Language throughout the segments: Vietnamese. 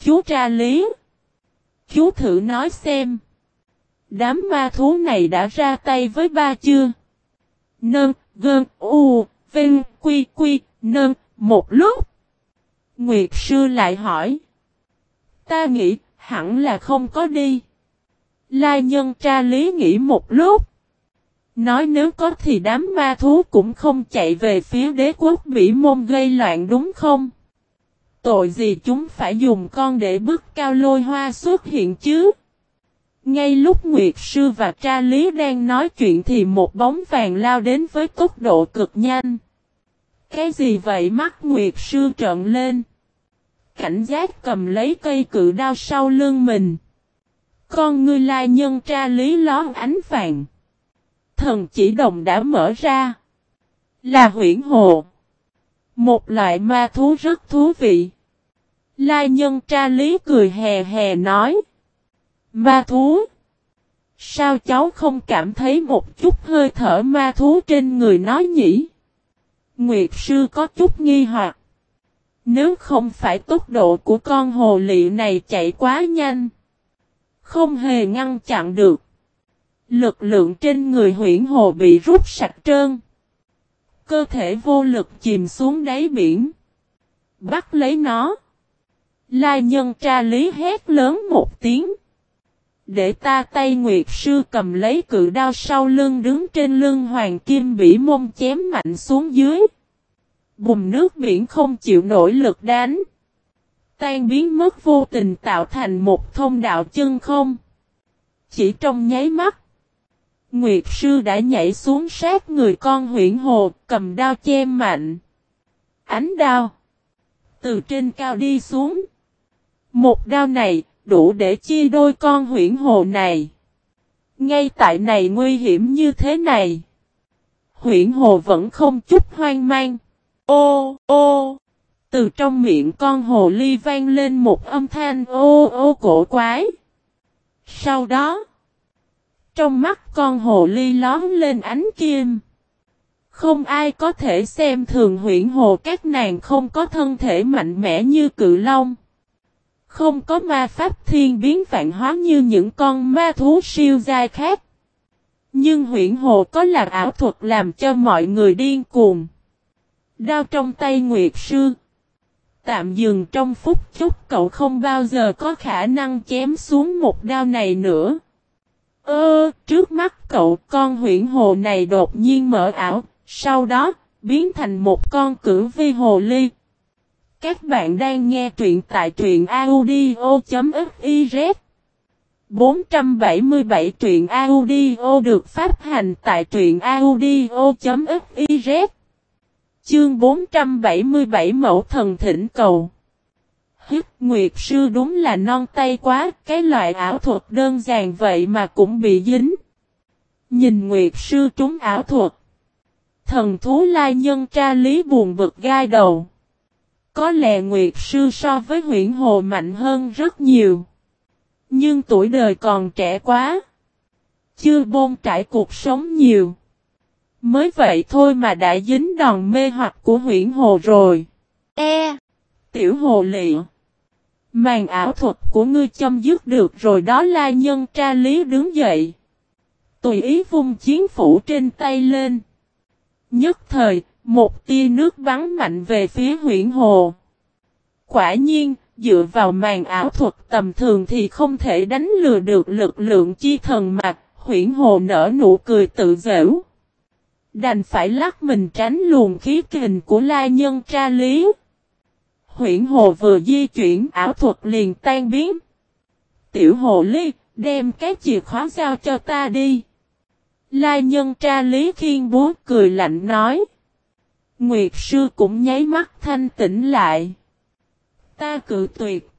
Chú tra lý. Chú thử nói xem. Đám ma thú này đã ra tay với ba chưa? Nơn, gơn, u, vinh, quy, quy, nơn, một lúc. Nguyệt sư lại hỏi. Ta nghĩ, hẳn là không có đi. Lai nhân tra lý nghĩ một lúc. Nói nếu có thì đám ma thú cũng không chạy về phía đế quốc Bỉ môn gây loạn đúng không? Tội gì chúng phải dùng con để bức cao lôi hoa xuất hiện chứ? Ngay lúc Nguyệt Sư và Tra Lý đang nói chuyện thì một bóng vàng lao đến với tốc độ cực nhanh. Cái gì vậy mắt Nguyệt Sư trợn lên. Cảnh giác cầm lấy cây cự đao sau lưng mình. Con ngươi lai nhân Tra Lý lón ánh vàng. Thần chỉ đồng đã mở ra. Là huyển hồ. Một loại ma thú rất thú vị. Lai nhân tra lý cười hè hè nói. Ma thú. Sao cháu không cảm thấy một chút hơi thở ma thú trên người nói nhỉ? Nguyệt sư có chút nghi hoặc. Nếu không phải tốc độ của con hồ lị này chạy quá nhanh. Không hề ngăn chặn được. Lực lượng trên người huyển hồ bị rút sạch trơn. Cơ thể vô lực chìm xuống đáy biển. Bắt lấy nó. Lai nhân tra lý hét lớn một tiếng. Để ta tay Nguyệt Sư cầm lấy cự đao sau lưng đứng trên lưng hoàng kim bị mông chém mạnh xuống dưới. Bùm nước biển không chịu nổi lực đánh. Tan biến mất vô tình tạo thành một thông đạo chân không. Chỉ trong nháy mắt. Nguyệt Sư đã nhảy xuống sát người con huyện hồ cầm đao chém mạnh. Ánh đao. Từ trên cao đi xuống. Một đao này, đủ để chia đôi con huyện hồ này. Ngay tại này nguy hiểm như thế này. Huyện hồ vẫn không chút hoang mang. Ô, ô. Từ trong miệng con hồ ly vang lên một âm thanh ô ô cổ quái. Sau đó, trong mắt con hồ ly lóm lên ánh kim. Không ai có thể xem thường huyện hồ các nàng không có thân thể mạnh mẽ như cự long. Không có ma pháp thiên biến vạn hóa như những con ma thú siêu dai khác. Nhưng huyện hồ có là ảo thuật làm cho mọi người điên cuồng. Đao trong tay Nguyệt Sư. Tạm dừng trong phút chốc, cậu không bao giờ có khả năng chém xuống một đao này nữa. Ơ, trước mắt cậu con huyện hồ này đột nhiên mở ảo, sau đó, biến thành một con cử vi hồ ly. Các bạn đang nghe truyện tại truyện audio.fiz 477 truyện audio được phát hành tại truyện audio.fiz Chương 477 Mẫu Thần Thỉnh Cầu. Hít Nguyệt Sư đúng là non tay quá, cái loại ảo thuật đơn giản vậy mà cũng bị dính. Nhìn Nguyệt Sư trúng ảo thuật. Thần thú lai nhân tra lý buồn bực gai đầu. Có lẽ Nguyệt Sư so với huyện Hồ mạnh hơn rất nhiều. Nhưng tuổi đời còn trẻ quá. Chưa bôn trải cuộc sống nhiều. Mới vậy thôi mà đã dính đòn mê hoặc của huyện Hồ rồi. E. Tiểu Hồ Lị. Màn ảo thuật của ngươi châm dứt được rồi đó la nhân tra lý đứng dậy. Tùy ý vung chiến phủ trên tay lên. Nhất thời, một tia nước bắn mạnh về phía huyện hồ. Quả nhiên, dựa vào màn ảo thuật tầm thường thì không thể đánh lừa được lực lượng chi thần mặt, huyện hồ nở nụ cười tự dễu. Đành phải lắc mình tránh luồng khí kình của la nhân tra lý huyển hồ vừa di chuyển ảo thuật liền tan biến. Tiểu hồ ly, đem cái chìa khóa giao cho ta đi. La nhân tra lý khiên bố cười lạnh nói. Nguyệt sư cũng nháy mắt thanh tỉnh lại. Ta cự tuyệt.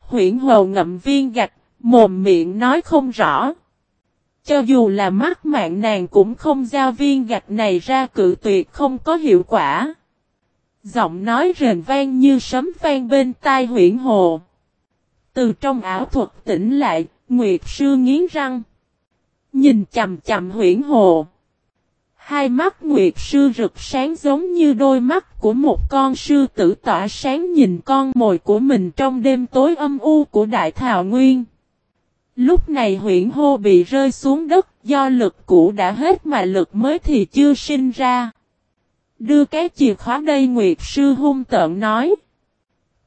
Huyển hồ ngậm viên gạch, mồm miệng nói không rõ. Cho dù là mắt mạng nàng cũng không giao viên gạch này ra cự tuyệt không có hiệu quả. Giọng nói rền vang như sấm vang bên tai huyển hồ. Từ trong ảo thuật tỉnh lại, Nguyệt sư nghiến răng. Nhìn chầm chầm huyển hồ. Hai mắt Nguyệt sư rực sáng giống như đôi mắt của một con sư tử tỏa sáng nhìn con mồi của mình trong đêm tối âm u của Đại Thảo Nguyên. Lúc này huyện hô bị rơi xuống đất do lực cũ đã hết mà lực mới thì chưa sinh ra. Đưa cái chìa khóa đây Nguyệt sư hung tợn nói.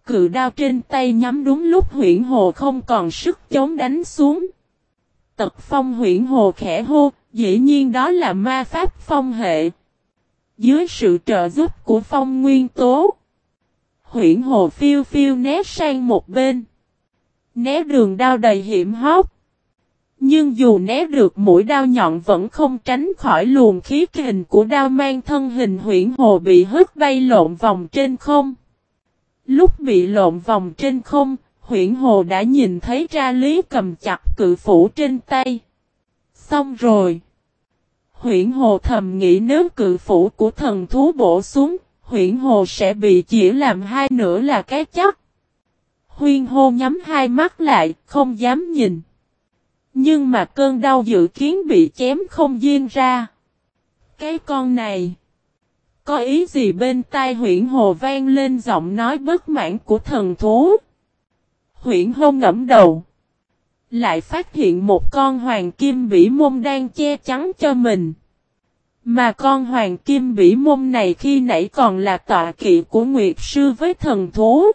Cự đao trên tay nhắm đúng lúc huyện hồ không còn sức chống đánh xuống. Tật phong huyện hồ khẽ hô, dĩ nhiên đó là ma pháp phong hệ. Dưới sự trợ giúp của phong nguyên tố, huyện hồ phiêu phiêu né sang một bên. Né đường đao đầy hiểm hóc. Nhưng dù né được mũi đao nhọn vẫn không tránh khỏi luồng khí kình của đao mang thân hình huyển hồ bị hất bay lộn vòng trên không. Lúc bị lộn vòng trên không, huyển hồ đã nhìn thấy ra lý cầm chặt cự phủ trên tay. Xong rồi. Huyển hồ thầm nghĩ nếu cự phủ của thần thú bổ xuống, huyển hồ sẽ bị chỉ làm hai nửa là cái chắc. Huyên hô nhắm hai mắt lại, không dám nhìn. Nhưng mà cơn đau dự kiến bị chém không duyên ra. Cái con này. Có ý gì bên tai huyện hồ vang lên giọng nói bất mãn của thần thú. Huyện hô ngẫm đầu. Lại phát hiện một con hoàng kim bỉ môn đang che chắn cho mình. Mà con hoàng kim bỉ môn này khi nãy còn là tọa kỵ của Nguyệt Sư với thần thú.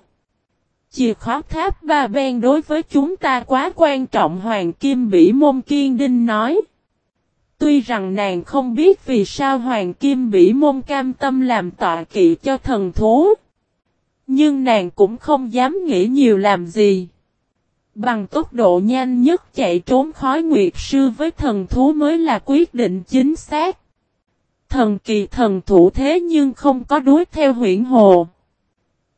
Chìa khóa tháp ba ben đối với chúng ta quá quan trọng, Hoàng Kim Bỉ Môn Kiên Đinh nói. Tuy rằng nàng không biết vì sao Hoàng Kim Bỉ Môn cam tâm làm tọa kỵ cho thần thú. Nhưng nàng cũng không dám nghĩ nhiều làm gì. Bằng tốc độ nhanh nhất chạy trốn khói nguyệt sư với thần thú mới là quyết định chính xác. Thần kỳ thần thủ thế nhưng không có đuối theo huyện hồ.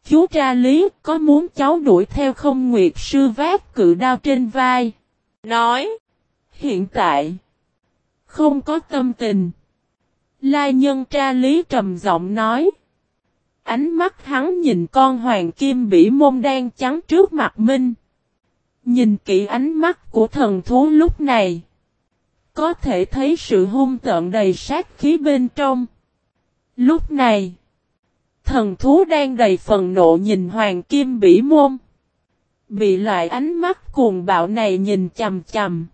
Chú tra lý, có muốn cháu đuổi theo không nguyệt sư vác cự đao trên vai. Nói. Hiện tại. Không có tâm tình. Lai nhân tra lý trầm giọng nói. Ánh mắt hắn nhìn con hoàng kim bỉ môn đang trắng trước mặt Minh. Nhìn kỹ ánh mắt của thần thú lúc này. Có thể thấy sự hung tợn đầy sát khí bên trong. Lúc này. Thần thú đang đầy phần nộ nhìn hoàng kim bỉ môn. Bị loại ánh mắt cuồng bạo này nhìn chầm chầm.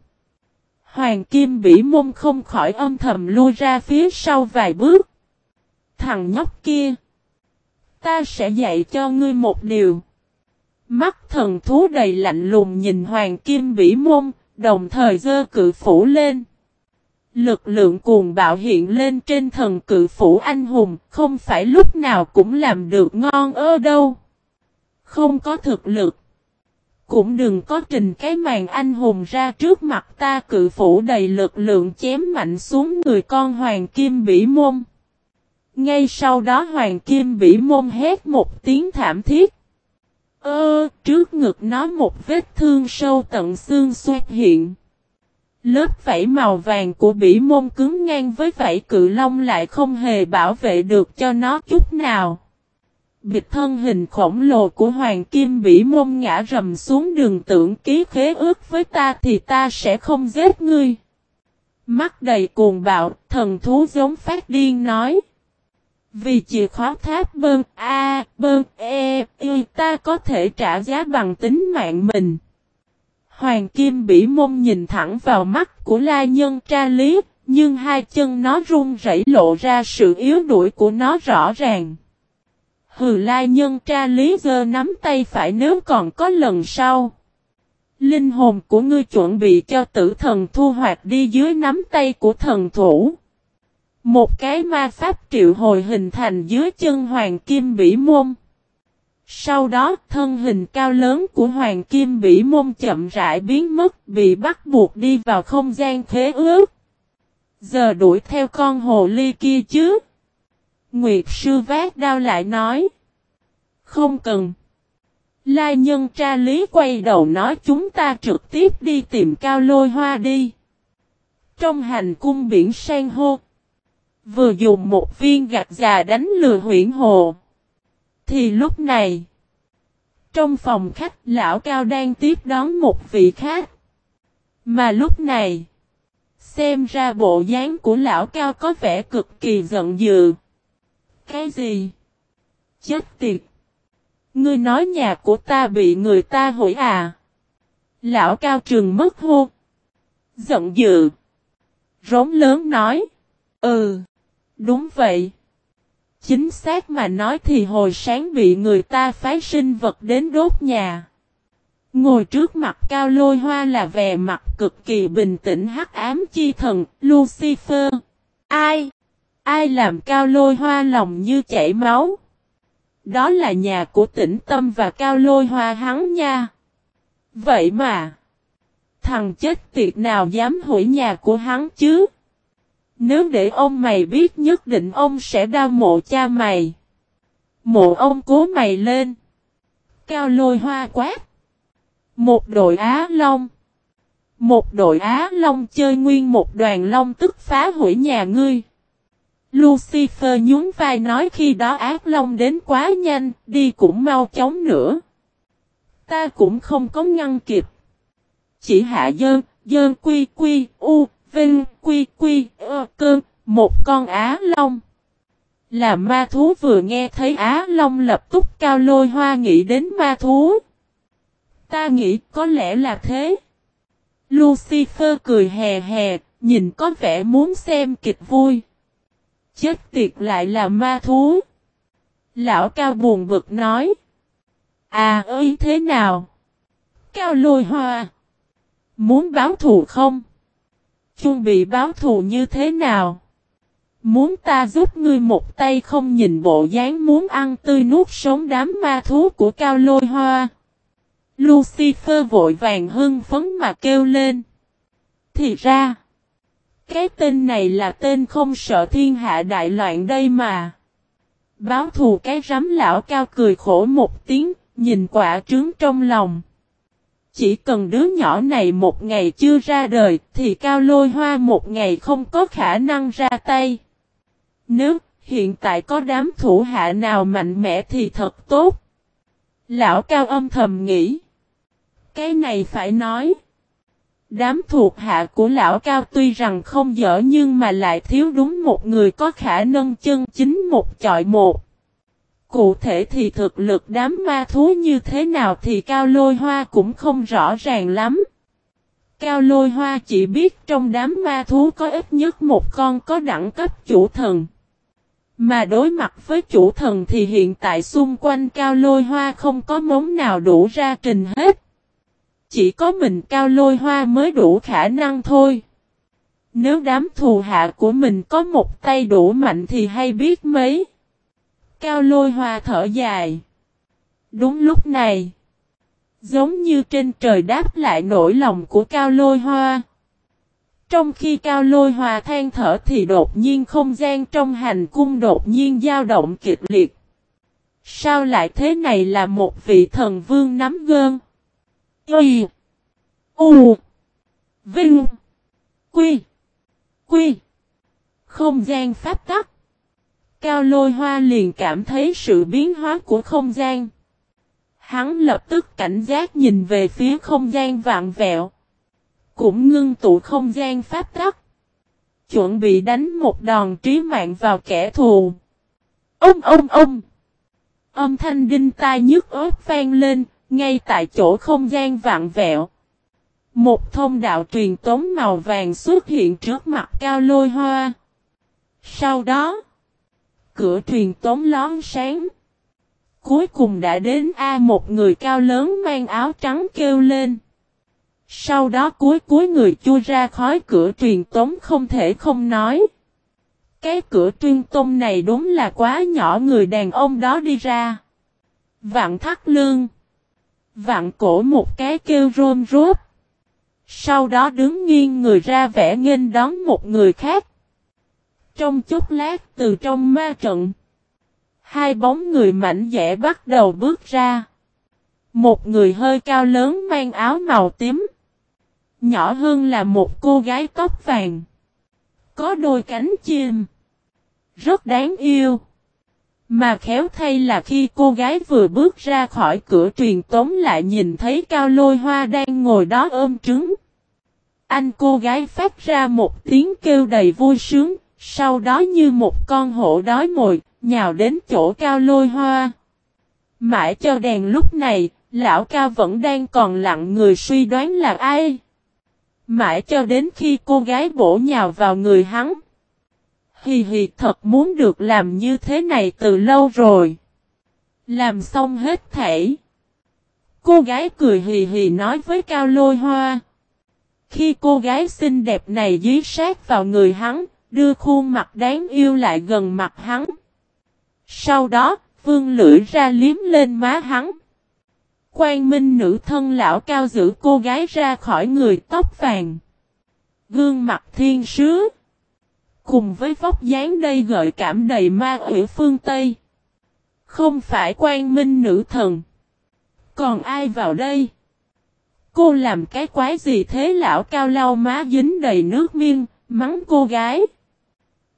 Hoàng kim bỉ môn không khỏi âm thầm lui ra phía sau vài bước. Thằng nhóc kia. Ta sẽ dạy cho ngươi một điều. Mắt thần thú đầy lạnh lùng nhìn hoàng kim bỉ môn, đồng thời dơ cự phủ lên. Lực lượng cuồng bạo hiện lên trên thần cự phủ anh hùng, không phải lúc nào cũng làm được ngon ơ đâu. Không có thực lực. Cũng đừng có trình cái màn anh hùng ra trước mặt ta cự phủ đầy lực lượng chém mạnh xuống người con hoàng kim bỉ môn. Ngay sau đó hoàng kim bỉ môn hét một tiếng thảm thiết. Ơ, trước ngực nó một vết thương sâu tận xương xuất hiện. Lớp vảy màu vàng của bỉ môn cứng ngang với vảy cự long lại không hề bảo vệ được cho nó chút nào. Bịch thân hình khổng lồ của hoàng kim bỉ môn ngã rầm xuống đường tưởng ký khế ước với ta thì ta sẽ không giết ngươi. Mắt đầy cuồng bạo, thần thú giống phát điên nói. Vì chìa khóa tháp bơn A, bơn E, Y ta có thể trả giá bằng tính mạng mình. Hoàng Kim Bỉ Môn nhìn thẳng vào mắt của La Nhân tra lý, nhưng hai chân nó run rẩy lộ ra sự yếu đuổi của nó rõ ràng. Hừ La Nhân tra lý giơ nắm tay phải nếu còn có lần sau. Linh hồn của ngươi chuẩn bị cho tử thần thu hoạch đi dưới nắm tay của thần thủ. Một cái ma pháp triệu hồi hình thành dưới chân hoàng kim bỉ môn. Sau đó, thân hình cao lớn của Hoàng Kim Bỉ Môn chậm rãi biến mất, bị bắt buộc đi vào không gian thế ước. Giờ đuổi theo con hồ ly kia chứ. Nguyệt sư vác đao lại nói. Không cần. Lai nhân tra lý quay đầu nói chúng ta trực tiếp đi tìm cao lôi hoa đi. Trong hành cung biển sang hô. Vừa dùng một viên gạch già đánh lừa huyển hồ. Thì lúc này, trong phòng khách lão cao đang tiếp đón một vị khác. Mà lúc này, Xem ra bộ dáng của lão cao có vẻ cực kỳ giận dữ. Cái gì? Chết tiệt! Ngươi nói nhà của ta bị người ta hủy à? Lão cao trường mất hô. Giận dữ. Rống lớn nói. Ừ. Đúng vậy. Chính xác mà nói thì hồi sáng bị người ta phái sinh vật đến đốt nhà. Ngồi trước mặt cao lôi hoa là vẻ mặt cực kỳ bình tĩnh hắc ám chi thần, Lucifer. Ai? Ai làm cao lôi hoa lòng như chảy máu? Đó là nhà của tĩnh tâm và cao lôi hoa hắn nha. Vậy mà. Thằng chết tiệt nào dám hủy nhà của hắn chứ? Nếu để ông mày biết nhất định ông sẽ đau mộ cha mày. Mộ ông cố mày lên. Cao lôi hoa quát. Một đội Á Long. Một đội Á Long chơi nguyên một đoàn Long tức phá hủy nhà ngươi. Lucifer nhún vai nói khi đó ác Long đến quá nhanh, đi cũng mau chóng nữa. Ta cũng không có ngăn kịp. Chỉ hạ dơn, dơn quy quy, u, vinh, quy quy, ơ, cơn, một con Á Long. Là ma thú vừa nghe thấy Á Long lập tức cao lôi hoa nghĩ đến ma thú. Ta nghĩ có lẽ là thế. Lucifer cười hè hè, nhìn có vẻ muốn xem kịch vui. Chết tiệt lại là ma thú. Lão cao buồn bực nói. À ơi thế nào? Cao lôi hoa. Muốn báo thù không? Chuẩn bị báo thù như thế nào? Muốn ta giúp ngươi một tay không nhìn bộ dáng muốn ăn tươi nuốt sống đám ma thú của cao lôi hoa. Lucifer vội vàng hưng phấn mà kêu lên. Thì ra, cái tên này là tên không sợ thiên hạ đại loạn đây mà. Báo thù cái rắm lão cao cười khổ một tiếng, nhìn quả trứng trong lòng. Chỉ cần đứa nhỏ này một ngày chưa ra đời, thì cao lôi hoa một ngày không có khả năng ra tay. Nếu hiện tại có đám thủ hạ nào mạnh mẽ thì thật tốt. Lão cao âm thầm nghĩ. Cái này phải nói. Đám thuộc hạ của lão cao tuy rằng không dở nhưng mà lại thiếu đúng một người có khả năng chân chính một chọi một. Cụ thể thì thực lực đám ma thú như thế nào thì Cao Lôi Hoa cũng không rõ ràng lắm. Cao Lôi Hoa chỉ biết trong đám ma thú có ít nhất một con có đẳng cấp chủ thần. Mà đối mặt với chủ thần thì hiện tại xung quanh Cao Lôi Hoa không có mống nào đủ ra trình hết. Chỉ có mình Cao Lôi Hoa mới đủ khả năng thôi. Nếu đám thù hạ của mình có một tay đủ mạnh thì hay biết mấy. Cao lôi hoa thở dài. Đúng lúc này. Giống như trên trời đáp lại nỗi lòng của cao lôi hoa. Trong khi cao lôi hoa than thở thì đột nhiên không gian trong hành cung đột nhiên dao động kịch liệt. Sao lại thế này là một vị thần vương nắm gơn? Y. U. Vinh. Quy. Quy. Không gian pháp tắc. Cao lôi hoa liền cảm thấy sự biến hóa của không gian. Hắn lập tức cảnh giác nhìn về phía không gian vạn vẹo. Cũng ngưng tụ không gian pháp tắc. Chuẩn bị đánh một đòn trí mạng vào kẻ thù. Ông ông ông. Âm thanh đinh tai nhức ớt vang lên, ngay tại chỗ không gian vạn vẹo. Một thông đạo truyền tống màu vàng xuất hiện trước mặt cao lôi hoa. Sau đó, cửa truyền tống lón sáng. Cuối cùng đã đến A, một người cao lớn mang áo trắng kêu lên. Sau đó cuối cuối người chui ra khói cửa truyền tống không thể không nói. Cái cửa truyền tống này đúng là quá nhỏ, người đàn ông đó đi ra. Vạn thắt lương. Vạn cổ một cái kêu rôm rốt. Sau đó đứng nghiêng người ra vẽ nghênh đón một người khác. Trong chốc lát từ trong ma trận. Hai bóng người mảnh dẻ bắt đầu bước ra. Một người hơi cao lớn mang áo màu tím. Nhỏ hơn là một cô gái tóc vàng. Có đôi cánh chim. Rất đáng yêu. Mà khéo thay là khi cô gái vừa bước ra khỏi cửa truyền tống lại nhìn thấy cao lôi hoa đang ngồi đó ôm trứng. Anh cô gái phát ra một tiếng kêu đầy vui sướng, sau đó như một con hổ đói mồi, nhào đến chỗ cao lôi hoa. Mãi cho đèn lúc này, lão cao vẫn đang còn lặng người suy đoán là ai. Mãi cho đến khi cô gái bổ nhào vào người hắn. Hì hì thật muốn được làm như thế này từ lâu rồi. Làm xong hết thảy. Cô gái cười hì hì nói với Cao Lôi Hoa. Khi cô gái xinh đẹp này dí sát vào người hắn, đưa khuôn mặt đáng yêu lại gần mặt hắn. Sau đó, vương lưỡi ra liếm lên má hắn. Quang minh nữ thân lão cao giữ cô gái ra khỏi người tóc vàng. Gương mặt thiên sứ. Cùng với vóc dáng đây gợi cảm đầy ma ủy phương Tây. Không phải quang minh nữ thần. Còn ai vào đây? Cô làm cái quái gì thế lão cao lau má dính đầy nước miên, mắng cô gái.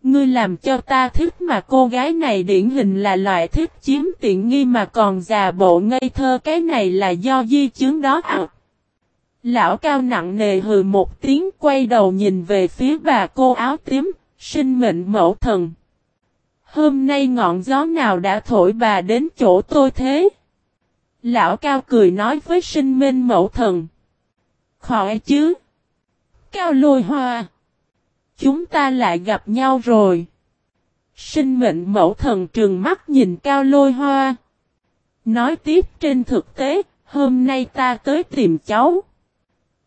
Ngươi làm cho ta thích mà cô gái này điển hình là loại thích chiếm tiện nghi mà còn già bộ ngây thơ cái này là do di chứng đó ạ. Lão cao nặng nề hừ một tiếng quay đầu nhìn về phía bà cô áo tím, sinh mệnh mẫu thần. Hôm nay ngọn gió nào đã thổi bà đến chỗ tôi thế? Lão cao cười nói với sinh minh mẫu thần. Khỏi chứ? Cao lôi hoa. Chúng ta lại gặp nhau rồi. Sinh mệnh mẫu thần trường mắt nhìn cao lôi hoa. Nói tiếp trên thực tế, hôm nay ta tới tìm cháu.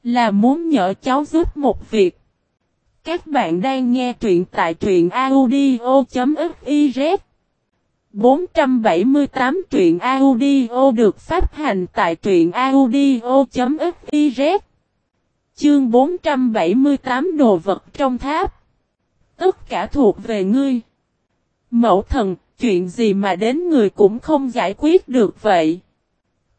Là muốn nhờ cháu giúp một việc. Các bạn đang nghe truyện tại truyện audio.fiz 478 truyện audio được phát hành tại truyện audio.fiz Chương 478 đồ vật trong tháp Tất cả thuộc về ngươi Mẫu thần, chuyện gì mà đến người cũng không giải quyết được vậy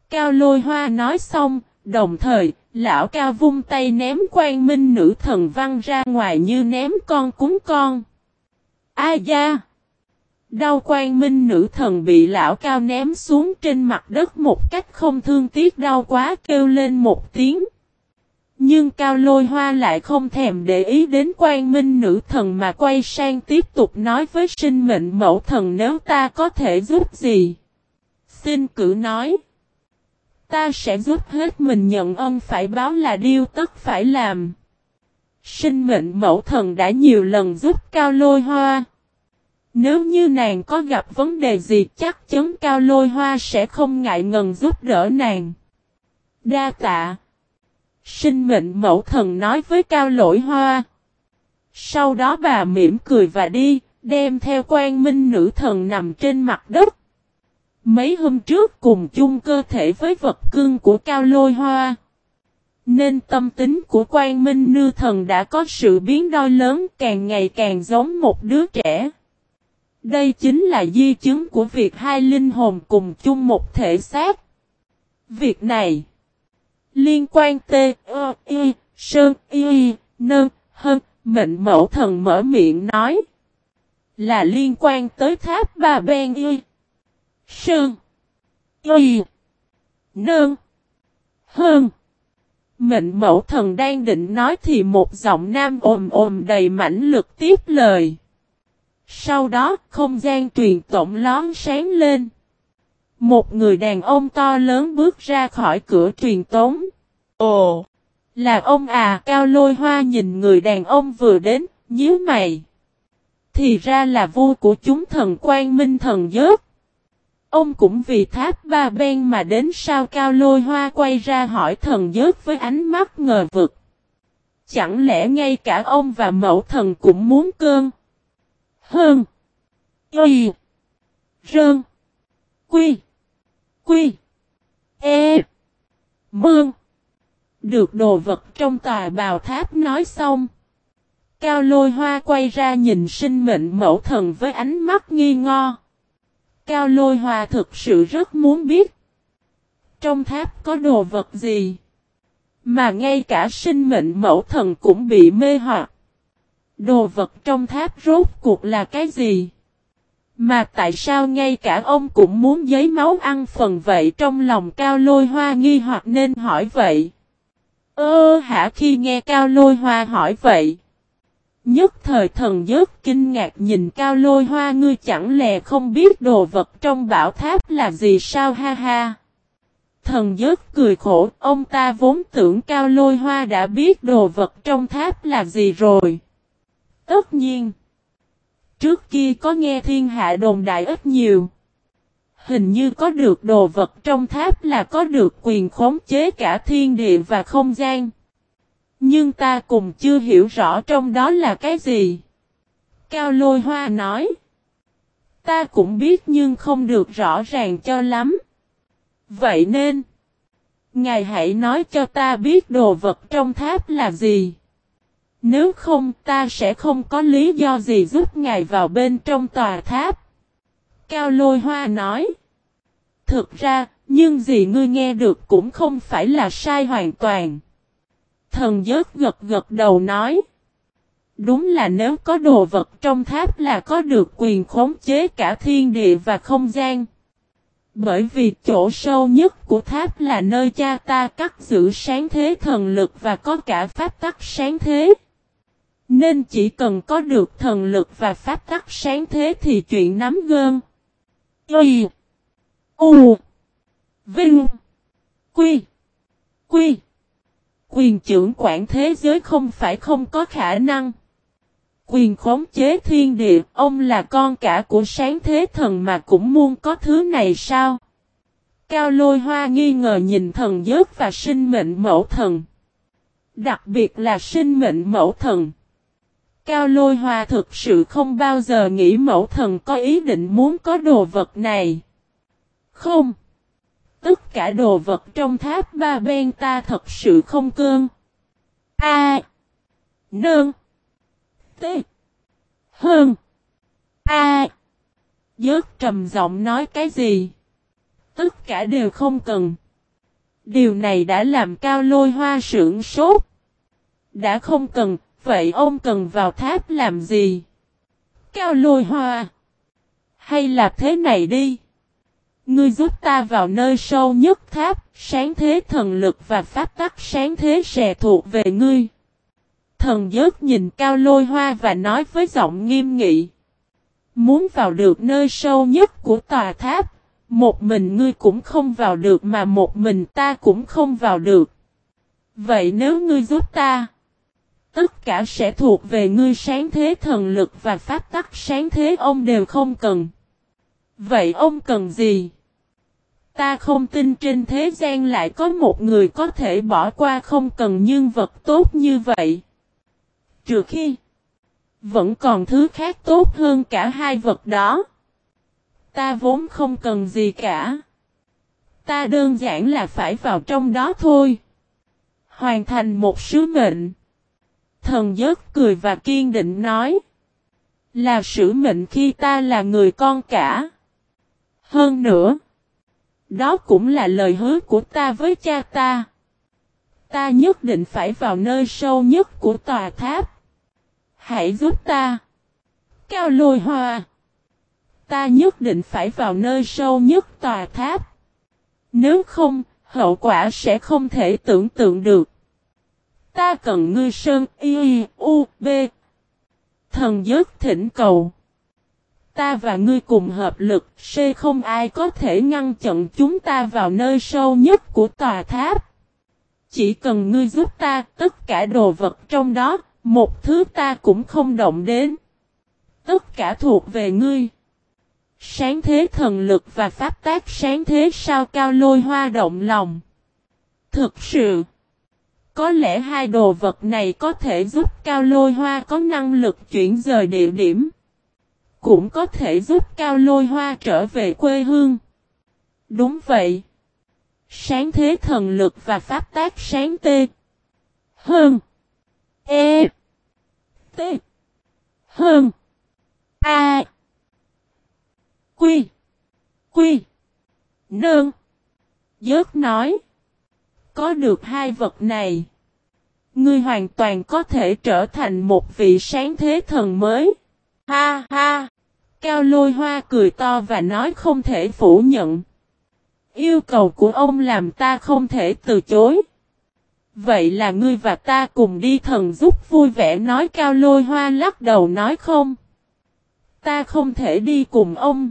Cao lôi hoa nói xong, đồng thời, lão cao vung tay ném quan minh nữ thần văng ra ngoài như ném con cúng con A da! Đau quan minh nữ thần bị lão cao ném xuống trên mặt đất một cách không thương tiếc đau quá kêu lên một tiếng. Nhưng cao lôi hoa lại không thèm để ý đến quan minh nữ thần mà quay sang tiếp tục nói với sinh mệnh mẫu thần nếu ta có thể giúp gì. Xin cử nói. Ta sẽ giúp hết mình nhận ân phải báo là điều tất phải làm. Sinh mệnh mẫu thần đã nhiều lần giúp cao lôi hoa. Nếu như nàng có gặp vấn đề gì, chắc chắn cao lôi hoa sẽ không ngại ngần giúp đỡ nàng. Đa tạ. Sinh mệnh mẫu thần nói với cao lỗi hoa. Sau đó bà mỉm cười và đi, đem theo quan minh nữ thần nằm trên mặt đất. Mấy hôm trước cùng chung cơ thể với vật cưng của cao lôi hoa. Nên tâm tính của quan minh nữ thần đã có sự biến đôi lớn càng ngày càng giống một đứa trẻ. Đây chính là di chứng của việc hai linh hồn cùng chung một thể xác. Việc này liên quan t, ơ, y, sơn, y, nơn, hơn, mệnh mẫu thần mở miệng nói. Là liên quan tới tháp ba ben y, sơn, y, nơn, hơn. Mệnh mẫu thần đang định nói thì một giọng nam ồm ồm đầy mãnh lực tiếp lời. Sau đó, không gian truyền tổng lón sáng lên. Một người đàn ông to lớn bước ra khỏi cửa truyền tống. Ồ! Là ông à cao lôi hoa nhìn người đàn ông vừa đến, nhíu mày. Thì ra là vua của chúng thần quan minh thần giớt. Ông cũng vì tháp ba ben mà đến sao cao lôi hoa quay ra hỏi thần giớt với ánh mắt ngờ vực. Chẳng lẽ ngay cả ông và mẫu thần cũng muốn cơn? Hơn. Y. Rơn. Quy. Quy. E. Mương. Được đồ vật trong tòa bào tháp nói xong. Cao lôi hoa quay ra nhìn sinh mệnh mẫu thần với ánh mắt nghi ngo. Cao lôi hoa thực sự rất muốn biết. Trong tháp có đồ vật gì? Mà ngay cả sinh mệnh mẫu thần cũng bị mê hoặc. Đồ vật trong tháp rốt cuộc là cái gì? Mà tại sao ngay cả ông cũng muốn giấy máu ăn phần vậy trong lòng cao lôi hoa nghi hoặc nên hỏi vậy? Ơ hả khi nghe Cao Lôi Hoa hỏi vậy. Nhất thời thần giớt kinh ngạc nhìn Cao Lôi Hoa ngươi chẳng lẽ không biết đồ vật trong bảo tháp là gì sao ha ha. Thần giớt cười khổ, ông ta vốn tưởng Cao Lôi Hoa đã biết đồ vật trong tháp là gì rồi. Tất nhiên. Trước kia có nghe thiên hạ đồn đại ít nhiều. Hình như có được đồ vật trong tháp là có được quyền khống chế cả thiên địa và không gian. Nhưng ta cùng chưa hiểu rõ trong đó là cái gì. Cao lôi hoa nói. Ta cũng biết nhưng không được rõ ràng cho lắm. Vậy nên. Ngài hãy nói cho ta biết đồ vật trong tháp là gì. Nếu không ta sẽ không có lý do gì giúp ngài vào bên trong tòa tháp. Cao lôi hoa nói. Thực ra, nhưng gì ngươi nghe được cũng không phải là sai hoàn toàn. Thần giớt gật gật đầu nói. Đúng là nếu có đồ vật trong tháp là có được quyền khống chế cả thiên địa và không gian. Bởi vì chỗ sâu nhất của tháp là nơi cha ta cắt giữ sáng thế thần lực và có cả pháp tắc sáng thế. Nên chỉ cần có được thần lực và pháp tắc sáng thế thì chuyện nắm gơn. Y. U. Vinh. Quy. Quy. Quyền trưởng quản thế giới không phải không có khả năng. Quyền khống chế thiên địa, ông là con cả của sáng thế thần mà cũng muốn có thứ này sao? Cao lôi hoa nghi ngờ nhìn thần giớt và sinh mệnh mẫu thần. Đặc biệt là sinh mệnh mẫu thần. Cao lôi hoa thực sự không bao giờ nghĩ mẫu thần có ý định muốn có đồ vật này. Không. Tất cả đồ vật trong tháp ba bên ta thật sự không cơn. A. Nương. T. Hơn. A. Dớt trầm giọng nói cái gì? Tất cả đều không cần. Điều này đã làm cao lôi hoa sưởng sốt. Đã không cần, vậy ông cần vào tháp làm gì? Cao lôi hoa. Hay là thế này đi. Ngươi giúp ta vào nơi sâu nhất tháp, sáng thế thần lực và pháp tắc sáng thế sẽ thuộc về ngươi. Thần giớt nhìn cao lôi hoa và nói với giọng nghiêm nghị. Muốn vào được nơi sâu nhất của tòa tháp, một mình ngươi cũng không vào được mà một mình ta cũng không vào được. Vậy nếu ngươi giúp ta, tất cả sẽ thuộc về ngươi sáng thế thần lực và pháp tắc sáng thế ông đều không cần. Vậy ông cần gì? Ta không tin trên thế gian lại có một người có thể bỏ qua không cần nhân vật tốt như vậy. Trừ khi, vẫn còn thứ khác tốt hơn cả hai vật đó. Ta vốn không cần gì cả. Ta đơn giản là phải vào trong đó thôi. Hoàn thành một sứ mệnh. Thần giớt cười và kiên định nói. Là sử mệnh khi ta là người con cả. Hơn nữa. Đó cũng là lời hứa của ta với cha ta. Ta nhất định phải vào nơi sâu nhất của tòa tháp. Hãy giúp ta. Cao lôi hoa. Ta nhất định phải vào nơi sâu nhất tòa tháp. Nếu không, hậu quả sẽ không thể tưởng tượng được. Ta cần ngươi sơn y u b. Thần giới thỉnh cầu. Ta và ngươi cùng hợp lực, sẽ không ai có thể ngăn chặn chúng ta vào nơi sâu nhất của tòa tháp. Chỉ cần ngươi giúp ta, tất cả đồ vật trong đó, một thứ ta cũng không động đến. Tất cả thuộc về ngươi. Sáng thế thần lực và pháp tác sáng thế sao cao lôi hoa động lòng. Thực sự, có lẽ hai đồ vật này có thể giúp cao lôi hoa có năng lực chuyển rời địa điểm cũng có thể giúp cao lôi hoa trở về quê hương. Đúng vậy. Sáng thế thần lực và pháp tác sáng tê. Hơn. E. T. Hơn. A. Quy. Quy. Nương. Dớt nói. Có được hai vật này. Ngươi hoàn toàn có thể trở thành một vị sáng thế thần mới. Ha ha. Cao lôi hoa cười to và nói không thể phủ nhận. Yêu cầu của ông làm ta không thể từ chối. Vậy là ngươi và ta cùng đi thần giúp vui vẻ nói cao lôi hoa lắc đầu nói không. Ta không thể đi cùng ông.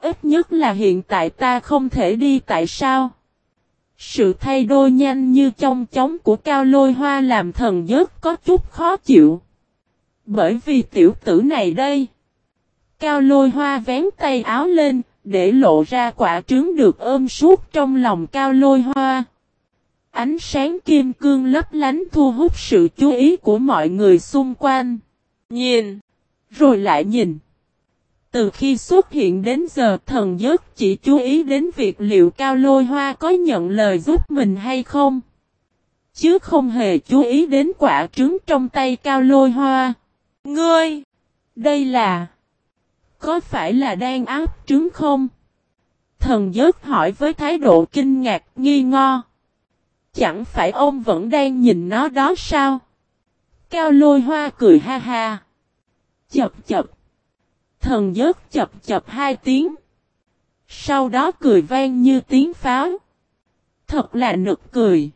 Ít nhất là hiện tại ta không thể đi, tại sao? Sự thay đổi nhanh như trong chóng của cao lôi hoa làm thần giớt có chút khó chịu. Bởi vì tiểu tử này đây. Cao lôi hoa vén tay áo lên, để lộ ra quả trứng được ôm suốt trong lòng cao lôi hoa. Ánh sáng kim cương lấp lánh thu hút sự chú ý của mọi người xung quanh. Nhìn, rồi lại nhìn. Từ khi xuất hiện đến giờ, thần giấc chỉ chú ý đến việc liệu cao lôi hoa có nhận lời giúp mình hay không. Chứ không hề chú ý đến quả trứng trong tay cao lôi hoa. Ngươi! Đây là... Có phải là đang áp trứng không? Thần giấc hỏi với thái độ kinh ngạc, nghi ngo. Chẳng phải ông vẫn đang nhìn nó đó sao? Cao lôi hoa cười ha ha. Chập chập. Thần giớt chập chập hai tiếng. Sau đó cười vang như tiếng pháo. Thật là nực cười.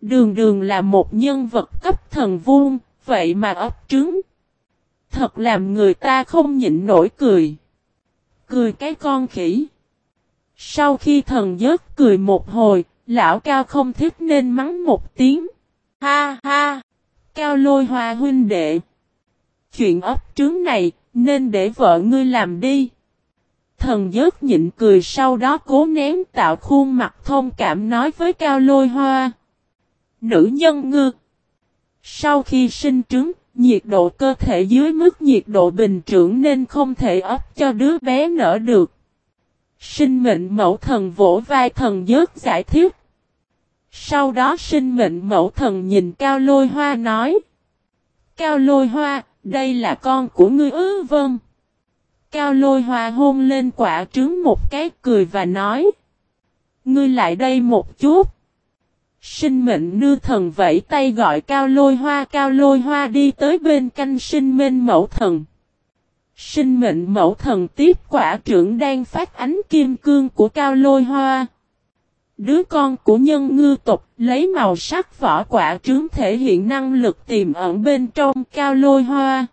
Đường đường là một nhân vật cấp thần vuông, vậy mà ấp trứng. Thật làm người ta không nhịn nổi cười. Cười cái con khỉ. Sau khi thần giớt cười một hồi, lão cao không thích nên mắng một tiếng. Ha ha! Cao lôi hoa huynh đệ. Chuyện ấp trứng này, nên để vợ ngươi làm đi. Thần giớt nhịn cười sau đó cố nén tạo khuôn mặt thông cảm nói với cao lôi hoa. Nữ nhân ngư. Sau khi sinh trứng, nhiệt độ cơ thể dưới mức nhiệt độ bình trưởng nên không thể ấp cho đứa bé nở được. Sinh mệnh mẫu thần vỗ vai thần giớt giải thích. Sau đó sinh mệnh mẫu thần nhìn cao lôi hoa nói. Cao lôi hoa, đây là con của ngươi ư vâng. Cao lôi hoa hôn lên quả trứng một cái, cười và nói. Ngươi lại đây một chút. Sinh mệnh nư thần vẫy tay gọi cao lôi hoa, cao lôi hoa đi tới bên canh sinh mệnh mẫu thần. Sinh mệnh mẫu thần tiếp quả trưởng đang phát ánh kim cương của cao lôi hoa. Đứa con của nhân ngư tộc lấy màu sắc vỏ quả trứng thể hiện năng lực tiềm ẩn bên trong cao lôi hoa.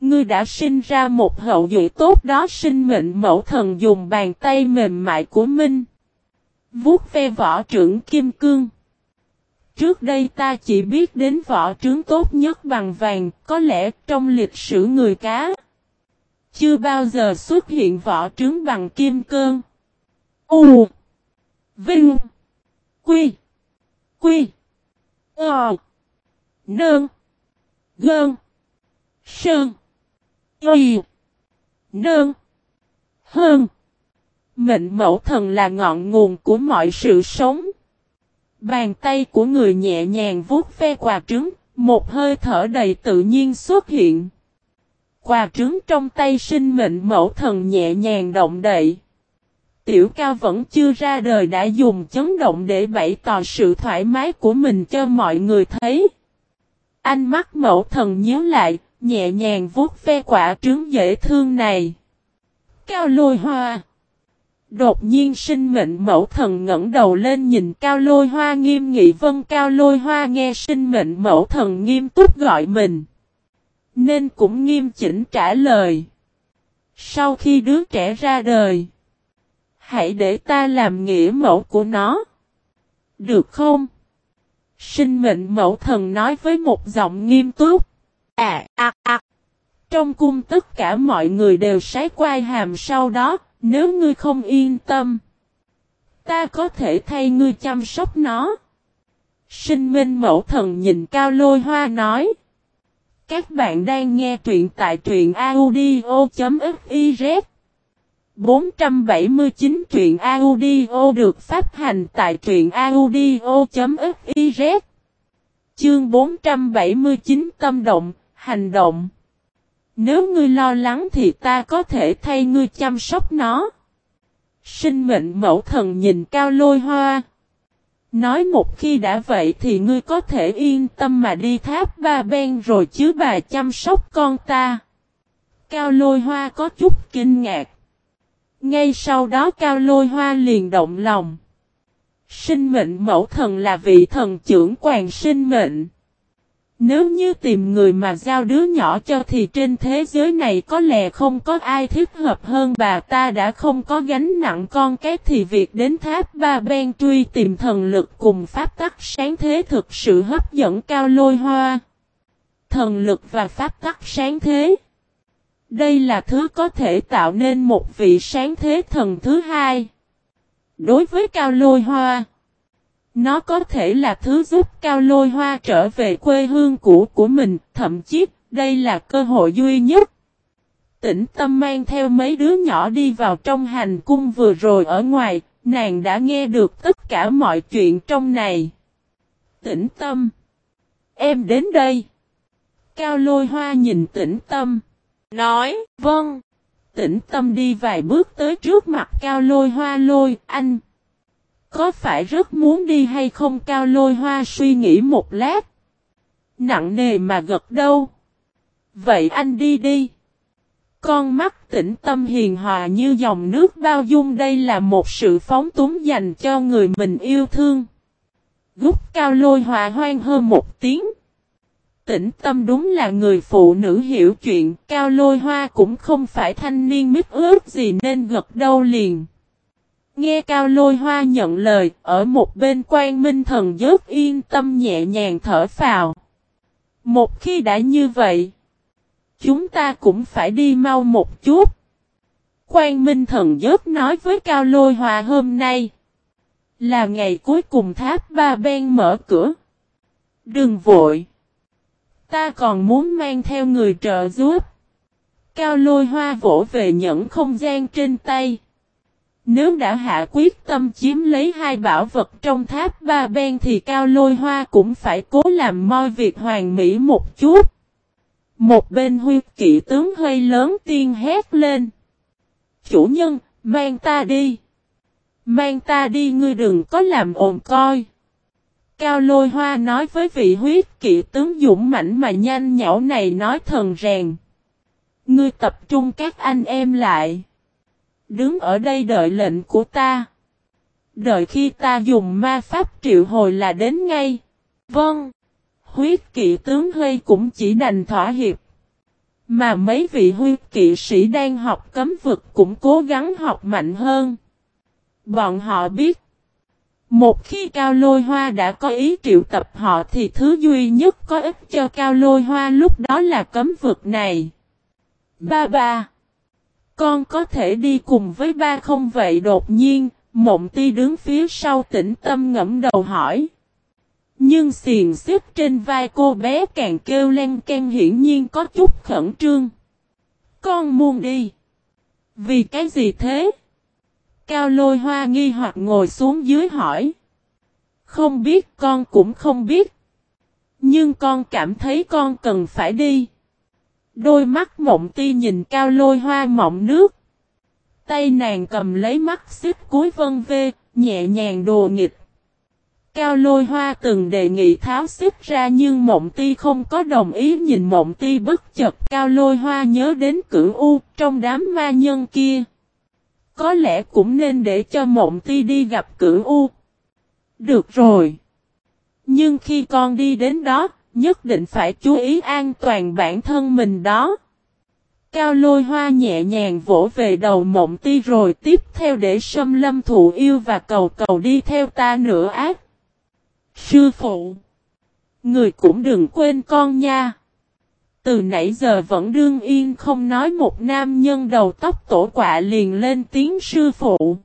Ngươi đã sinh ra một hậu duệ tốt đó sinh mệnh mẫu thần dùng bàn tay mềm mại của Minh. Vuốt ve vỏ trưởng kim cương. Trước đây ta chỉ biết đến vỏ trứng tốt nhất bằng vàng, có lẽ trong lịch sử người cá. Chưa bao giờ xuất hiện vỏ trứng bằng kim cương. U Vinh. Quy. Quy. Ờ. Nương. Gơn. Sơn. Y nương. Hơn Mệnh mẫu thần là ngọn nguồn của mọi sự sống. Bàn tay của người nhẹ nhàng vuốt ve quà trứng, một hơi thở đầy tự nhiên xuất hiện. Quà trứng trong tay sinh mệnh mẫu thần nhẹ nhàng động đậy. Tiểu ca vẫn chưa ra đời đã dùng chấn động để bày tỏ sự thoải mái của mình cho mọi người thấy. Anh mắt mẫu thần nhíu lại, nhẹ nhàng vuốt ve quả trứng dễ thương này. Cao lôi hoa. Đột nhiên sinh mệnh mẫu thần ngẩng đầu lên nhìn cao lôi hoa nghiêm nghị vân cao lôi hoa nghe sinh mệnh mẫu thần nghiêm túc gọi mình. Nên cũng nghiêm chỉnh trả lời. Sau khi đứa trẻ ra đời. Hãy để ta làm nghĩa mẫu của nó. Được không? Sinh mệnh mẫu thần nói với một giọng nghiêm túc. À, à, à. Trong cung tất cả mọi người đều sái quai hàm sau đó, nếu ngươi không yên tâm. Ta có thể thay ngươi chăm sóc nó. Sinh minh mẫu thần nhìn cao lôi hoa nói. Các bạn đang nghe truyện tại truyện audio.fif 479 truyện audio được phát hành tại truyện audio.fiz Chương 479 tâm động, hành động Nếu ngươi lo lắng thì ta có thể thay ngươi chăm sóc nó. Sinh mệnh mẫu thần nhìn cao lôi hoa. Nói một khi đã vậy thì ngươi có thể yên tâm mà đi tháp ba ben rồi chứ bà chăm sóc con ta. Cao lôi hoa có chút kinh ngạc. Ngay sau đó cao lôi hoa liền động lòng. Sinh mệnh mẫu thần là vị thần trưởng quản sinh mệnh. Nếu như tìm người mà giao đứa nhỏ cho thì trên thế giới này có lẽ không có ai thích hợp hơn bà ta đã không có gánh nặng con cái thì việc đến tháp ba ben truy tìm thần lực cùng pháp tắc sáng thế thực sự hấp dẫn cao lôi hoa. Thần lực và pháp tắc sáng thế. Đây là thứ có thể tạo nên một vị sáng thế thần thứ hai. Đối với cao lôi hoa. Nó có thể là thứ giúp Cao Lôi Hoa trở về quê hương cũ của mình, thậm chí đây là cơ hội duy nhất. Tĩnh tâm mang theo mấy đứa nhỏ đi vào trong hành cung vừa rồi ở ngoài, nàng đã nghe được tất cả mọi chuyện trong này. Tĩnh tâm. Em đến đây. Cao lôi hoa nhìn tĩnh tâm. Nói, vâng. Tĩnh tâm đi vài bước tới trước mặt cao lôi hoa lôi, anh. Có phải rất muốn đi hay không cao lôi hoa suy nghĩ một lát. Nặng nề mà gật đâu. Vậy anh đi đi. Con mắt tĩnh tâm hiền hòa như dòng nước bao dung đây là một sự phóng túng dành cho người mình yêu thương. Gúc cao lôi hòa hoang hơn một tiếng. Tĩnh tâm đúng là người phụ nữ hiểu chuyện, cao lôi hoa cũng không phải thanh niên mít ướt gì nên gật đầu liền. Nghe cao lôi hoa nhận lời, ở một bên quan minh thần giớt yên tâm nhẹ nhàng thở phào. Một khi đã như vậy, chúng ta cũng phải đi mau một chút. Quan minh thần dớt nói với cao lôi hoa hôm nay, là ngày cuối cùng tháp ba ben mở cửa. Đừng vội. Ta còn muốn mang theo người trợ giúp. Cao lôi hoa vỗ về nhẫn không gian trên tay. Nếu đã hạ quyết tâm chiếm lấy hai bảo vật trong tháp ba bên thì cao lôi hoa cũng phải cố làm moi việc hoàn mỹ một chút. Một bên huyết kỵ tướng hơi lớn tiên hét lên. Chủ nhân, mang ta đi. Mang ta đi ngươi đừng có làm ồn coi. Cao lôi hoa nói với vị huyết kỵ tướng dũng mãnh mà nhanh nhảu này nói thần rèn. Ngươi tập trung các anh em lại. Đứng ở đây đợi lệnh của ta. Đợi khi ta dùng ma pháp triệu hồi là đến ngay. Vâng. Huyết kỵ tướng hơi cũng chỉ đành thỏa hiệp. Mà mấy vị huyết kỵ sĩ đang học cấm vực cũng cố gắng học mạnh hơn. Bọn họ biết. Một khi Cao Lôi Hoa đã có ý triệu tập họ thì thứ duy nhất có ích cho Cao Lôi Hoa lúc đó là cấm vực này. Ba ba. Con có thể đi cùng với ba không vậy đột nhiên, mộng ti đứng phía sau tĩnh tâm ngẫm đầu hỏi. Nhưng xiền xếp trên vai cô bé càng kêu len ken hiển nhiên có chút khẩn trương. Con muốn đi. Vì cái gì thế? Cao lôi hoa nghi hoặc ngồi xuống dưới hỏi. Không biết con cũng không biết. Nhưng con cảm thấy con cần phải đi. Đôi mắt mộng ti nhìn cao lôi hoa mộng nước. Tay nàng cầm lấy mắt xích cuối vân vê, nhẹ nhàng đồ nghịch. Cao lôi hoa từng đề nghị tháo xích ra nhưng mộng ti không có đồng ý nhìn mộng ti bất chật. Cao lôi hoa nhớ đến cửu u trong đám ma nhân kia. Có lẽ cũng nên để cho mộng ti đi gặp cửu u. Được rồi. Nhưng khi con đi đến đó, Nhất định phải chú ý an toàn bản thân mình đó. Cao lôi hoa nhẹ nhàng vỗ về đầu mộng ti rồi tiếp theo để xâm lâm thụ yêu và cầu cầu đi theo ta nữa ác. Sư phụ. Người cũng đừng quên con nha. Từ nãy giờ vẫn đương yên, không nói một nam nhân đầu tóc tổ quạ liền lên tiếng sư phụ.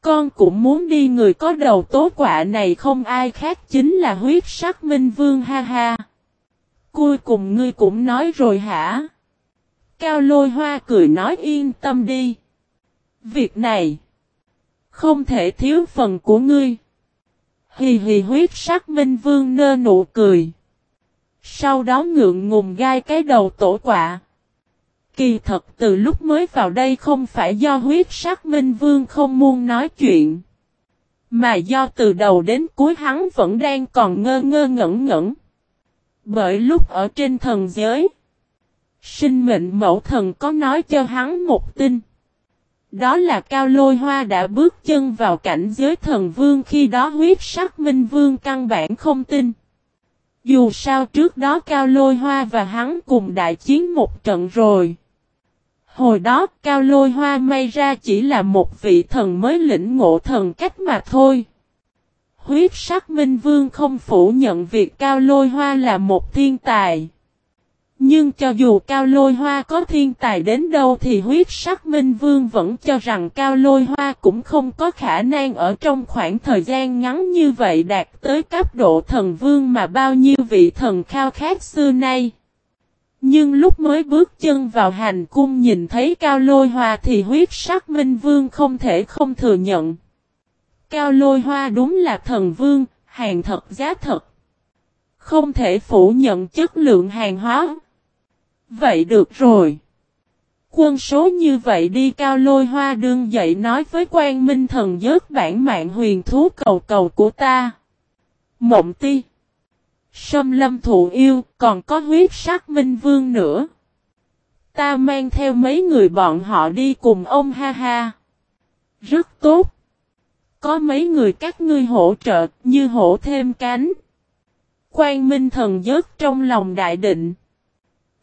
Con cũng muốn đi, người có đầu tố quạ này không ai khác chính là huyết sắc minh vương, ha ha. Cuối cùng ngươi cũng nói rồi hả? Cao lôi hoa cười nói yên tâm đi. Việc này không thể thiếu phần của ngươi. Hì hì huyết sắc minh vương nơ nụ cười. Sau đó ngượng ngùng gai cái đầu tổ quạ. Kỳ thật từ lúc mới vào đây không phải do huyết sắc minh vương không muốn nói chuyện. Mà do từ đầu đến cuối hắn vẫn đang còn ngơ ngơ ngẩn ngẩn. Bởi lúc ở trên thần giới. Sinh mệnh mẫu thần có nói cho hắn một tin. đó là Cao Lôi Hoa đã bước chân vào cảnh giới thần vương khi đó huyết sắc minh vương căn bản không tin. Dù sao trước đó Cao Lôi Hoa và hắn cùng đại chiến một trận rồi. Hồi đó, Cao Lôi Hoa may ra chỉ là một vị thần mới lĩnh ngộ thần cách mà thôi. Huyết sắc minh vương không phủ nhận việc Cao Lôi Hoa là một thiên tài. Nhưng cho dù Cao Lôi Hoa có thiên tài đến đâu thì huyết sắc Minh Vương vẫn cho rằng Cao Lôi Hoa cũng không có khả năng ở trong khoảng thời gian ngắn như vậy đạt tới cấp độ thần vương mà bao nhiêu vị thần khao khát xưa nay. Nhưng lúc mới bước chân vào hành cung nhìn thấy Cao Lôi Hoa thì huyết sắc Minh Vương không thể không thừa nhận. Cao Lôi Hoa đúng là thần vương, hàng thật giá thật. Không thể phủ nhận chất lượng hàng hóa. Vậy được rồi. Quân số như vậy đi cao lôi hoa đương dậy nói với quan minh thần giớt bản mạng huyền thú cầu cầu của ta. Mộng ti. Sâm lâm thụ yêu, còn có huyết sắc minh vương nữa. Ta mang theo mấy người bọn họ đi cùng ông ha ha. Rất tốt. Có mấy người các ngươi hỗ trợ, như hổ thêm cánh. Quan minh thần giớt trong lòng đại định.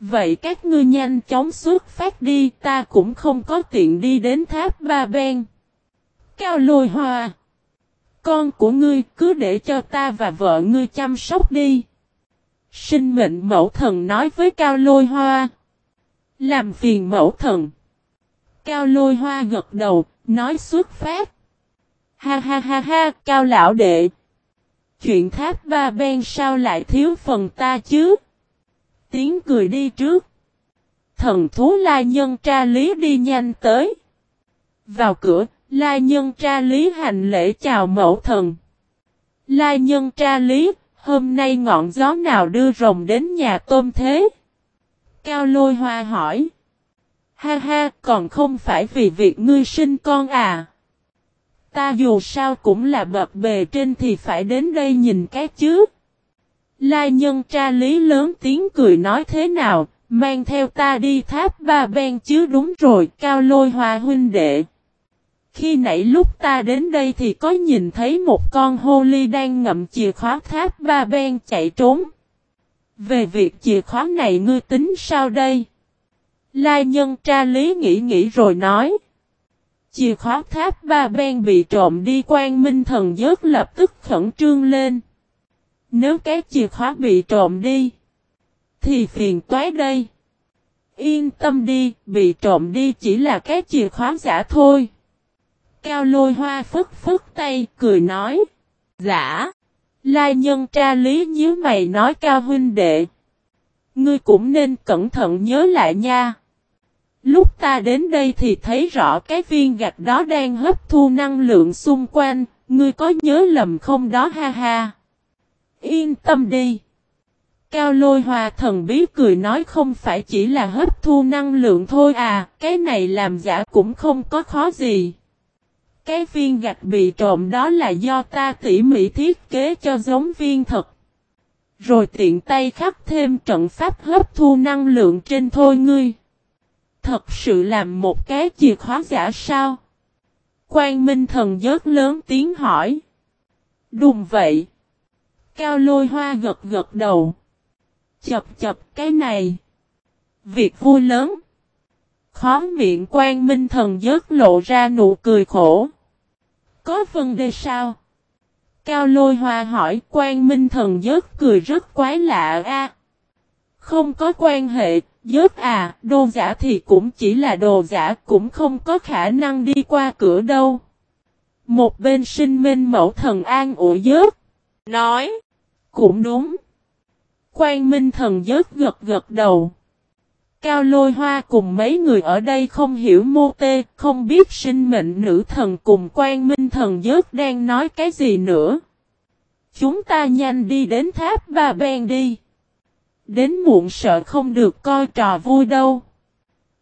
Vậy các ngươi nhanh chóng xuất phát đi, ta cũng không có tiện đi đến tháp ba ben. Cao lôi hoa. Con của ngươi cứ để cho ta và vợ ngươi chăm sóc đi. Sinh mệnh mẫu thần nói với Cao lôi hoa. Làm phiền mẫu thần. Cao lôi hoa gật đầu, nói xuất phát. Ha ha ha ha, cao lão đệ. Chuyện tháp ba ben sao lại thiếu phần ta chứ? Tiếng cười đi trước. Thần thú lai nhân tra lý đi nhanh tới. Vào cửa, lai nhân tra lý hành lễ chào mẫu thần. Lai nhân tra lý, hôm nay ngọn gió nào đưa rồng đến nhà tôm thế? Cao lôi hoa hỏi. Ha ha, còn không phải vì việc ngươi sinh con à? Ta dù sao cũng là bập bề trên thì phải đến đây nhìn cái chứ. Lai nhân tra lý lớn tiếng cười nói thế nào, mang theo ta đi tháp ba ben chứ đúng rồi, cao lôi hòa huynh đệ. Khi nãy lúc ta đến đây thì có nhìn thấy một con hô ly đang ngậm chìa khóa tháp ba ben chạy trốn. Về việc chìa khóa này ngươi tính sao đây? Lai nhân tra lý nghĩ nghĩ rồi nói. Chìa khóa tháp ba ben bị trộm đi quan minh thần giớt lập tức khẩn trương lên. Nếu cái chìa khóa bị trộm đi, thì phiền toái đây. Yên tâm đi, bị trộm đi chỉ là cái chìa khóa giả thôi. Cao lôi hoa phức phức tay, cười nói. Giả. Lai nhân tra lý nhíu mày nói cao huynh đệ. Ngươi cũng nên cẩn thận nhớ lại nha. Lúc ta đến đây thì thấy rõ cái viên gạch đó đang hấp thu năng lượng xung quanh, ngươi có nhớ lầm không đó ha ha. Yên tâm đi. Cao lôi hòa thần bí cười nói không phải chỉ là hấp thu năng lượng thôi à, cái này làm giả cũng không có khó gì. Cái viên gạch bị trộm đó là do ta tỉ mỉ thiết kế cho giống viên thật. Rồi tiện tay khắc thêm trận pháp hấp thu năng lượng trên thôi ngươi. Thật sự làm một cái chìa khóa giả sao? Quang Minh thần giớt lớn tiếng hỏi. đùm vậy. Cao lôi hoa gật gật đầu. Chập chập cái này. Việc vui lớn. Khó miệng quan minh thần giớt lộ ra nụ cười khổ. Có vấn đề sao? Cao lôi hoa hỏi quan minh thần giớt cười rất quái lạ a. Không có quan hệ, giớt à, đồ giả thì cũng chỉ là đồ giả cũng không có khả năng đi qua cửa đâu. Một bên sinh minh mẫu thần an ủi giớt. Nói. Cũng đúng. Quan Minh thần giớt gật gật đầu. Cao lôi hoa cùng mấy người ở đây không hiểu mô tê, không biết sinh mệnh nữ thần cùng quan minh thần giớt đang nói cái gì nữa. Chúng ta nhanh đi đến tháp ba ben đi. Đến muộn sợ không được coi trò vui đâu.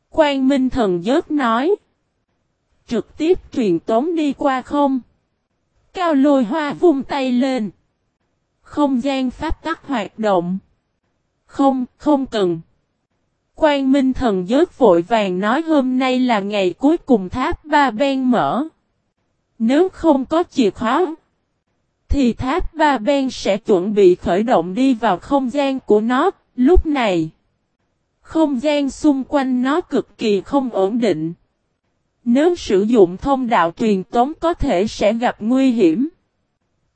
Quan minh thần giớt nói. Trực tiếp truyền tống đi qua không? Cao lôi hoa vung tay lên. Không gian pháp tắc hoạt động. Không, không cần. Quang Minh thần giới vội vàng nói hôm nay là ngày cuối cùng tháp ba ben mở. Nếu không có chìa khóa, thì tháp ba ben sẽ chuẩn bị khởi động đi vào không gian của nó. Lúc này, không gian xung quanh nó cực kỳ không ổn định. Nếu sử dụng thông đạo truyền tống có thể sẽ gặp nguy hiểm.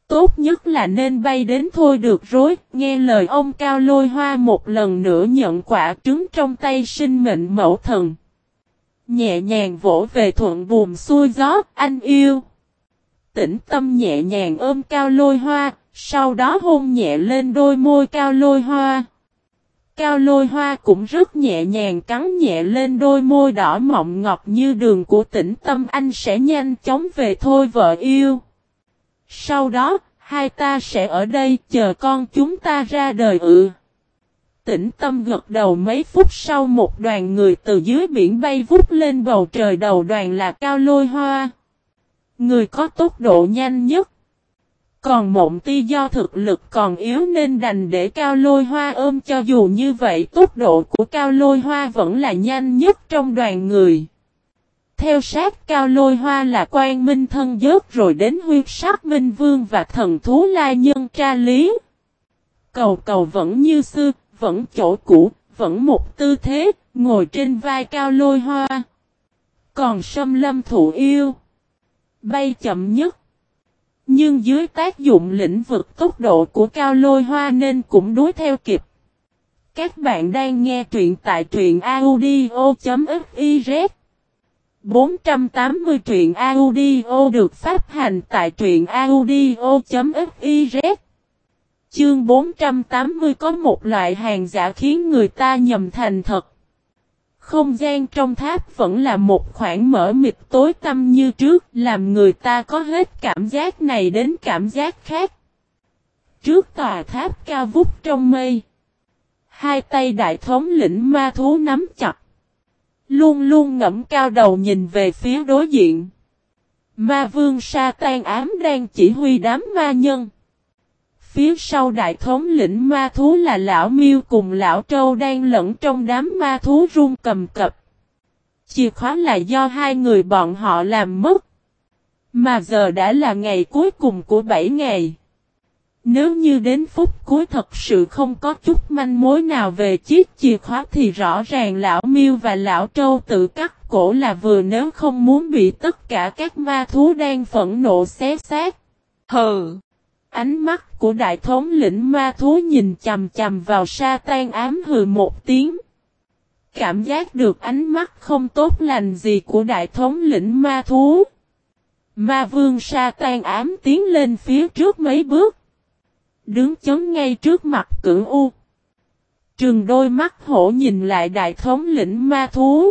Tốt nhất là nên bay đến thôi được rối, nghe lời ông Cao Lôi Hoa một lần nữa nhận quả trứng trong tay sinh mệnh mẫu thần. Nhẹ nhàng vỗ về thuận buồm xuôi gió, anh yêu. Tĩnh tâm nhẹ nhàng ôm Cao Lôi Hoa, sau đó hôn nhẹ lên đôi môi Cao Lôi Hoa. Cao lôi hoa cũng rất nhẹ nhàng cắn nhẹ lên đôi môi đỏ mọng ngọc như đường của tĩnh tâm anh sẽ nhanh chóng về thôi vợ yêu. Sau đó, hai ta sẽ ở đây chờ con chúng ta ra đời ự. Tĩnh tâm gật đầu mấy phút sau một đoàn người từ dưới biển bay vút lên bầu trời đầu đoàn là cao lôi hoa. Người có tốc độ nhanh nhất. Còn mộng ti do thực lực còn yếu nên đành để cao lôi hoa ôm cho dù như vậy tốc độ của cao lôi hoa vẫn là nhanh nhất trong đoàn người. Theo sát cao lôi hoa là quan minh thân dớt rồi đến huyết sắc minh vương và thần thú la nhân tra lý. Cầu cầu vẫn như xưa, vẫn chỗ cũ, vẫn một tư thế, ngồi trên vai cao lôi hoa. Còn sâm lâm thụ yêu. Bay chậm nhất. Nhưng dưới tác dụng lĩnh vực tốc độ của cao lôi hoa nên cũng đối theo kịp. Các bạn đang nghe truyện tại truyện audio.fif 480 truyện audio được phát hành tại truyện audio.fiz Chương 480 có một loại hàng giả khiến người ta nhầm thành thật. Không gian trong tháp vẫn là một khoảng mở mịt tối tăm như trước, làm người ta có hết cảm giác này đến cảm giác khác. Trước tòa tháp cao vút trong mây, hai tay đại thống lĩnh ma thú nắm chặt. Luôn luôn ngẫm cao đầu nhìn về phía đối diện. Ma vương sa tan ám đang chỉ huy đám ma nhân. Phía sau đại thống lĩnh ma thú là lão miêu cùng lão trâu đang lẫn trong đám ma thú run cầm cập. Chìa khóa là do hai người bọn họ làm mất. Mà giờ đã là ngày cuối cùng của bảy ngày. Nếu như đến phút cuối thật sự không có chút manh mối nào về chiếc chìa khóa thì rõ ràng lão miêu và lão trâu tự cắt cổ là vừa nếu không muốn bị tất cả các ma thú đang phẫn nộ xé xác. Hừ! Ánh mắt của đại thống lĩnh ma thú nhìn chầm chầm vào sa tan ám hừ một tiếng. Cảm giác được ánh mắt không tốt lành gì của đại thống lĩnh ma thú. Ma vương sa tan ám tiến lên phía trước mấy bước. Đứng chấn ngay trước mặt cửu U. Trường đôi mắt hổ nhìn lại đại thống lĩnh ma thú.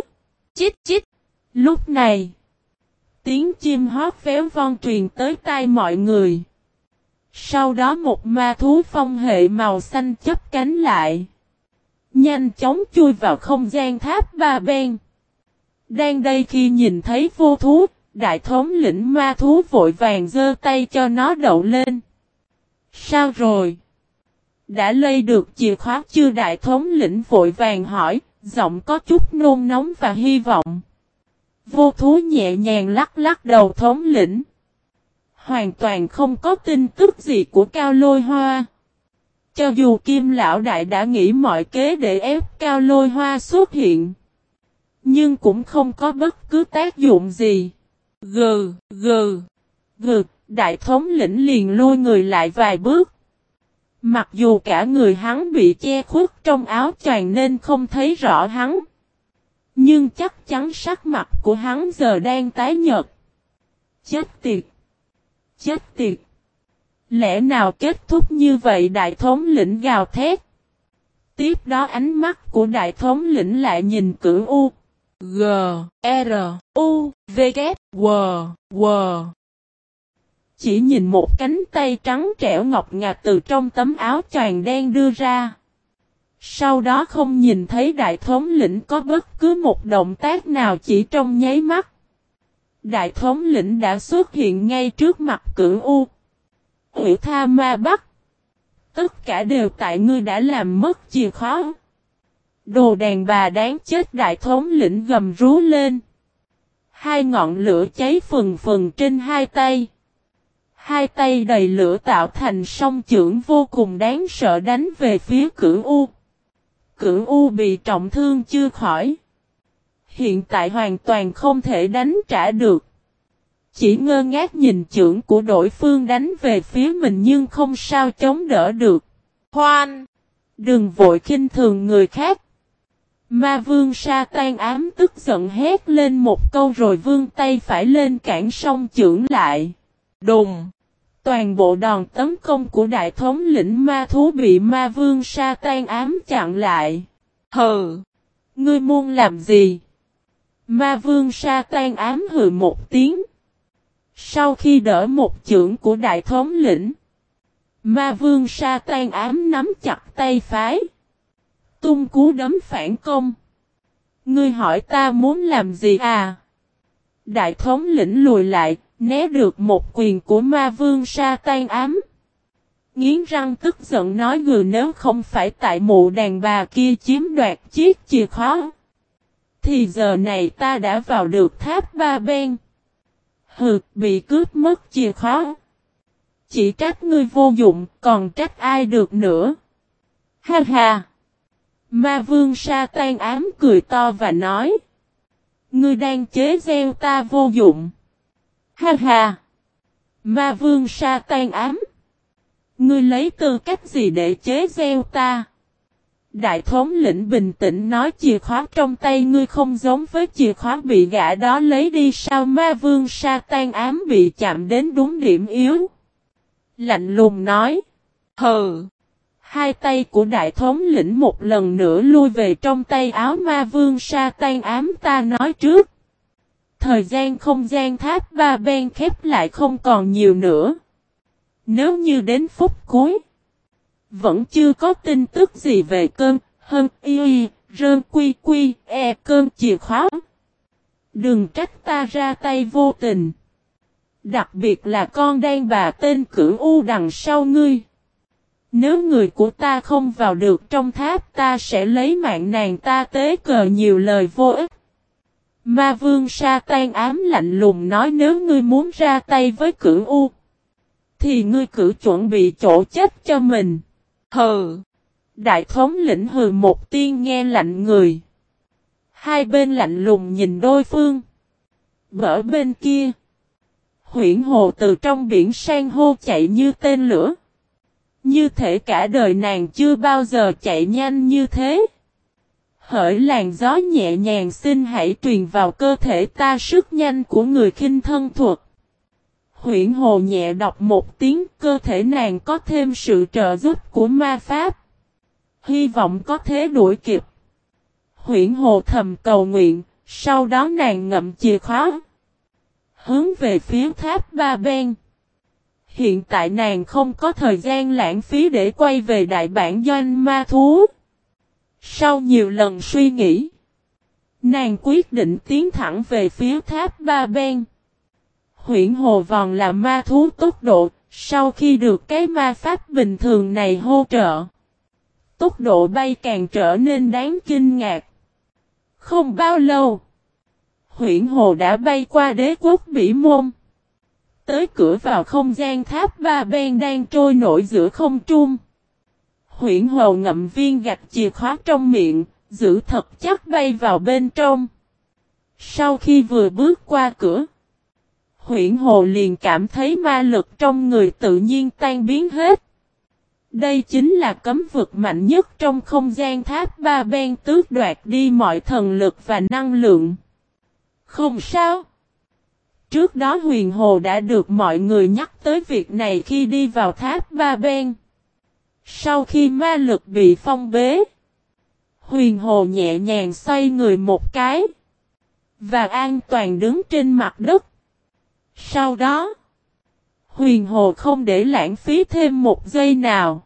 Chít chít. Lúc này. Tiếng chim hót véo von truyền tới tai mọi người. Sau đó một ma thú phong hệ màu xanh chấp cánh lại. Nhanh chóng chui vào không gian tháp ba bên. Đang đây khi nhìn thấy vô thú, đại thống lĩnh ma thú vội vàng giơ tay cho nó đậu lên. Sao rồi? Đã lây được chìa khóa chưa đại thống lĩnh vội vàng hỏi, giọng có chút nôn nóng và hy vọng. Vô thú nhẹ nhàng lắc lắc đầu thống lĩnh. Hoàn toàn không có tin tức gì của Cao Lôi Hoa. Cho dù Kim Lão Đại đã nghĩ mọi kế để ép Cao Lôi Hoa xuất hiện. Nhưng cũng không có bất cứ tác dụng gì. Gừ, gừ, gừ, đại thống lĩnh liền lôi người lại vài bước. Mặc dù cả người hắn bị che khuất trong áo choàng nên không thấy rõ hắn. Nhưng chắc chắn sắc mặt của hắn giờ đang tái nhợt. Chết tiệt! Chết tiệt! Lẽ nào kết thúc như vậy đại thống lĩnh gào thét? Tiếp đó ánh mắt của đại thống lĩnh lại nhìn cửu U. G, R, U, V, K, W, W. Chỉ nhìn một cánh tay trắng trẻo ngọc ngà từ trong tấm áo choàng đen đưa ra. Sau đó không nhìn thấy đại thống lĩnh có bất cứ một động tác nào chỉ trong nháy mắt. Đại thống lĩnh đã xuất hiện ngay trước mặt cửu U. Hữu tha ma bắc. Tất cả đều tại ngươi đã làm mất chìa khó. Đồ đàn bà đáng chết đại thống lĩnh gầm rú lên. Hai ngọn lửa cháy phừng phừng trên hai tay. Hai tay đầy lửa tạo thành song trưởng vô cùng đáng sợ đánh về phía cửu U. Cửu U bị trọng thương chưa khỏi. Hiện tại hoàn toàn không thể đánh trả được. Chỉ ngơ ngác nhìn trưởng của đội phương đánh về phía mình nhưng không sao chống đỡ được. Hoan! Đừng vội kinh thường người khác. Ma vương sa tan ám tức giận hét lên một câu rồi vương tay phải lên cản song trưởng lại. Đùng! Toàn bộ đòn tấn công của đại thống lĩnh ma thú bị ma vương sa tan ám chặn lại. Hừ! Ngươi muốn làm gì? Ma vương sa tan ám hừ một tiếng. Sau khi đỡ một chưởng của đại thống lĩnh. Ma vương sa tan ám nắm chặt tay phái. Tung cú đấm phản công. Ngươi hỏi ta muốn làm gì à? Đại thống lĩnh lùi lại, né được một quyền của ma vương sa tan ám. Nghiến răng tức giận nói gừ nếu không phải tại mụ đàn bà kia chiếm đoạt chiếc chìa khóa. Thì giờ này ta đã vào được tháp ba bên. Hừ, bị cướp mất chìa khóa. Chỉ trách ngươi vô dụng, còn trách ai được nữa. Ha ha! Ma vương sa tan ám cười to và nói. Ngươi đang chế gieo ta vô dụng. Ha ha! Ma vương sa tan ám. Ngươi lấy tư cách gì để chế gieo ta? Đại thống lĩnh bình tĩnh nói chìa khóa trong tay ngươi không giống với chìa khóa bị gã đó lấy đi sao ma vương sa tan ám bị chạm đến đúng điểm yếu. Lạnh lùng nói. Hừ. Hai tay của đại thống lĩnh một lần nữa lui về trong tay áo ma vương sa tan ám ta nói trước. Thời gian không gian tháp ba bên khép lại không còn nhiều nữa. Nếu như đến phút cuối. Vẫn chưa có tin tức gì về cơn, hơn y, rơn quy quy, e cơn chìa khóa. Đừng trách ta ra tay vô tình. Đặc biệt là con đen bà tên cửu U đằng sau ngươi. Nếu người của ta không vào được trong tháp, ta sẽ lấy mạng nàng ta tế cờ nhiều lời vô ích. Ma vương sa tan ám lạnh lùng nói, nếu ngươi muốn ra tay với cửu U. Thì ngươi cử chuẩn bị chỗ chết cho mình. Hừ. Đại thống lĩnh hừ một tiên nghe lạnh người. Hai bên lạnh lùng nhìn đôi phương. Bở bên kia. Huyển hồ từ trong biển sang hô chạy như tên lửa. Như thể cả đời nàng chưa bao giờ chạy nhanh như thế. Hỡi làn gió nhẹ nhàng xin hãy truyền vào cơ thể ta sức nhanh của người khinh thân thuật. Huyện hồ nhẹ đọc một tiếng cơ thể nàng có thêm sự trợ giúp của ma pháp. Hy vọng có thế đuổi kịp. Huyện hồ thầm cầu nguyện, sau đó nàng ngậm chìa khóa. Hướng về phía tháp ba bên. Hiện tại nàng không có thời gian lãng phí để quay về đại bản doanh ma thú. Sau nhiều lần suy nghĩ, nàng quyết định tiến thẳng về phía tháp ba ben. Huyện hồ vòn là ma thú tốc độ, sau khi được cái ma pháp bình thường này hỗ trợ. Tốc độ bay càng trở nên đáng kinh ngạc. Không bao lâu, huyện hồ đã bay qua đế quốc Bỉ Môn. Tới cửa vào không gian tháp ba ben đang trôi nổi giữa không trung. Huyển hồ ngậm viên gạch chìa khóa trong miệng, giữ thật chắc bay vào bên trong. Sau khi vừa bước qua cửa, huyển hồ liền cảm thấy ma lực trong người tự nhiên tan biến hết. Đây chính là cấm vực mạnh nhất trong không gian tháp ba ben tước đoạt đi mọi thần lực và năng lượng. Không sao. Trước đó huyền hồ đã được mọi người nhắc tới việc này khi đi vào tháp ba ben. Sau khi ma lực bị phong bế, huyền hồ nhẹ nhàng xoay người một cái và an toàn đứng trên mặt đất. Sau đó, huyền hồ không để lãng phí thêm một giây nào.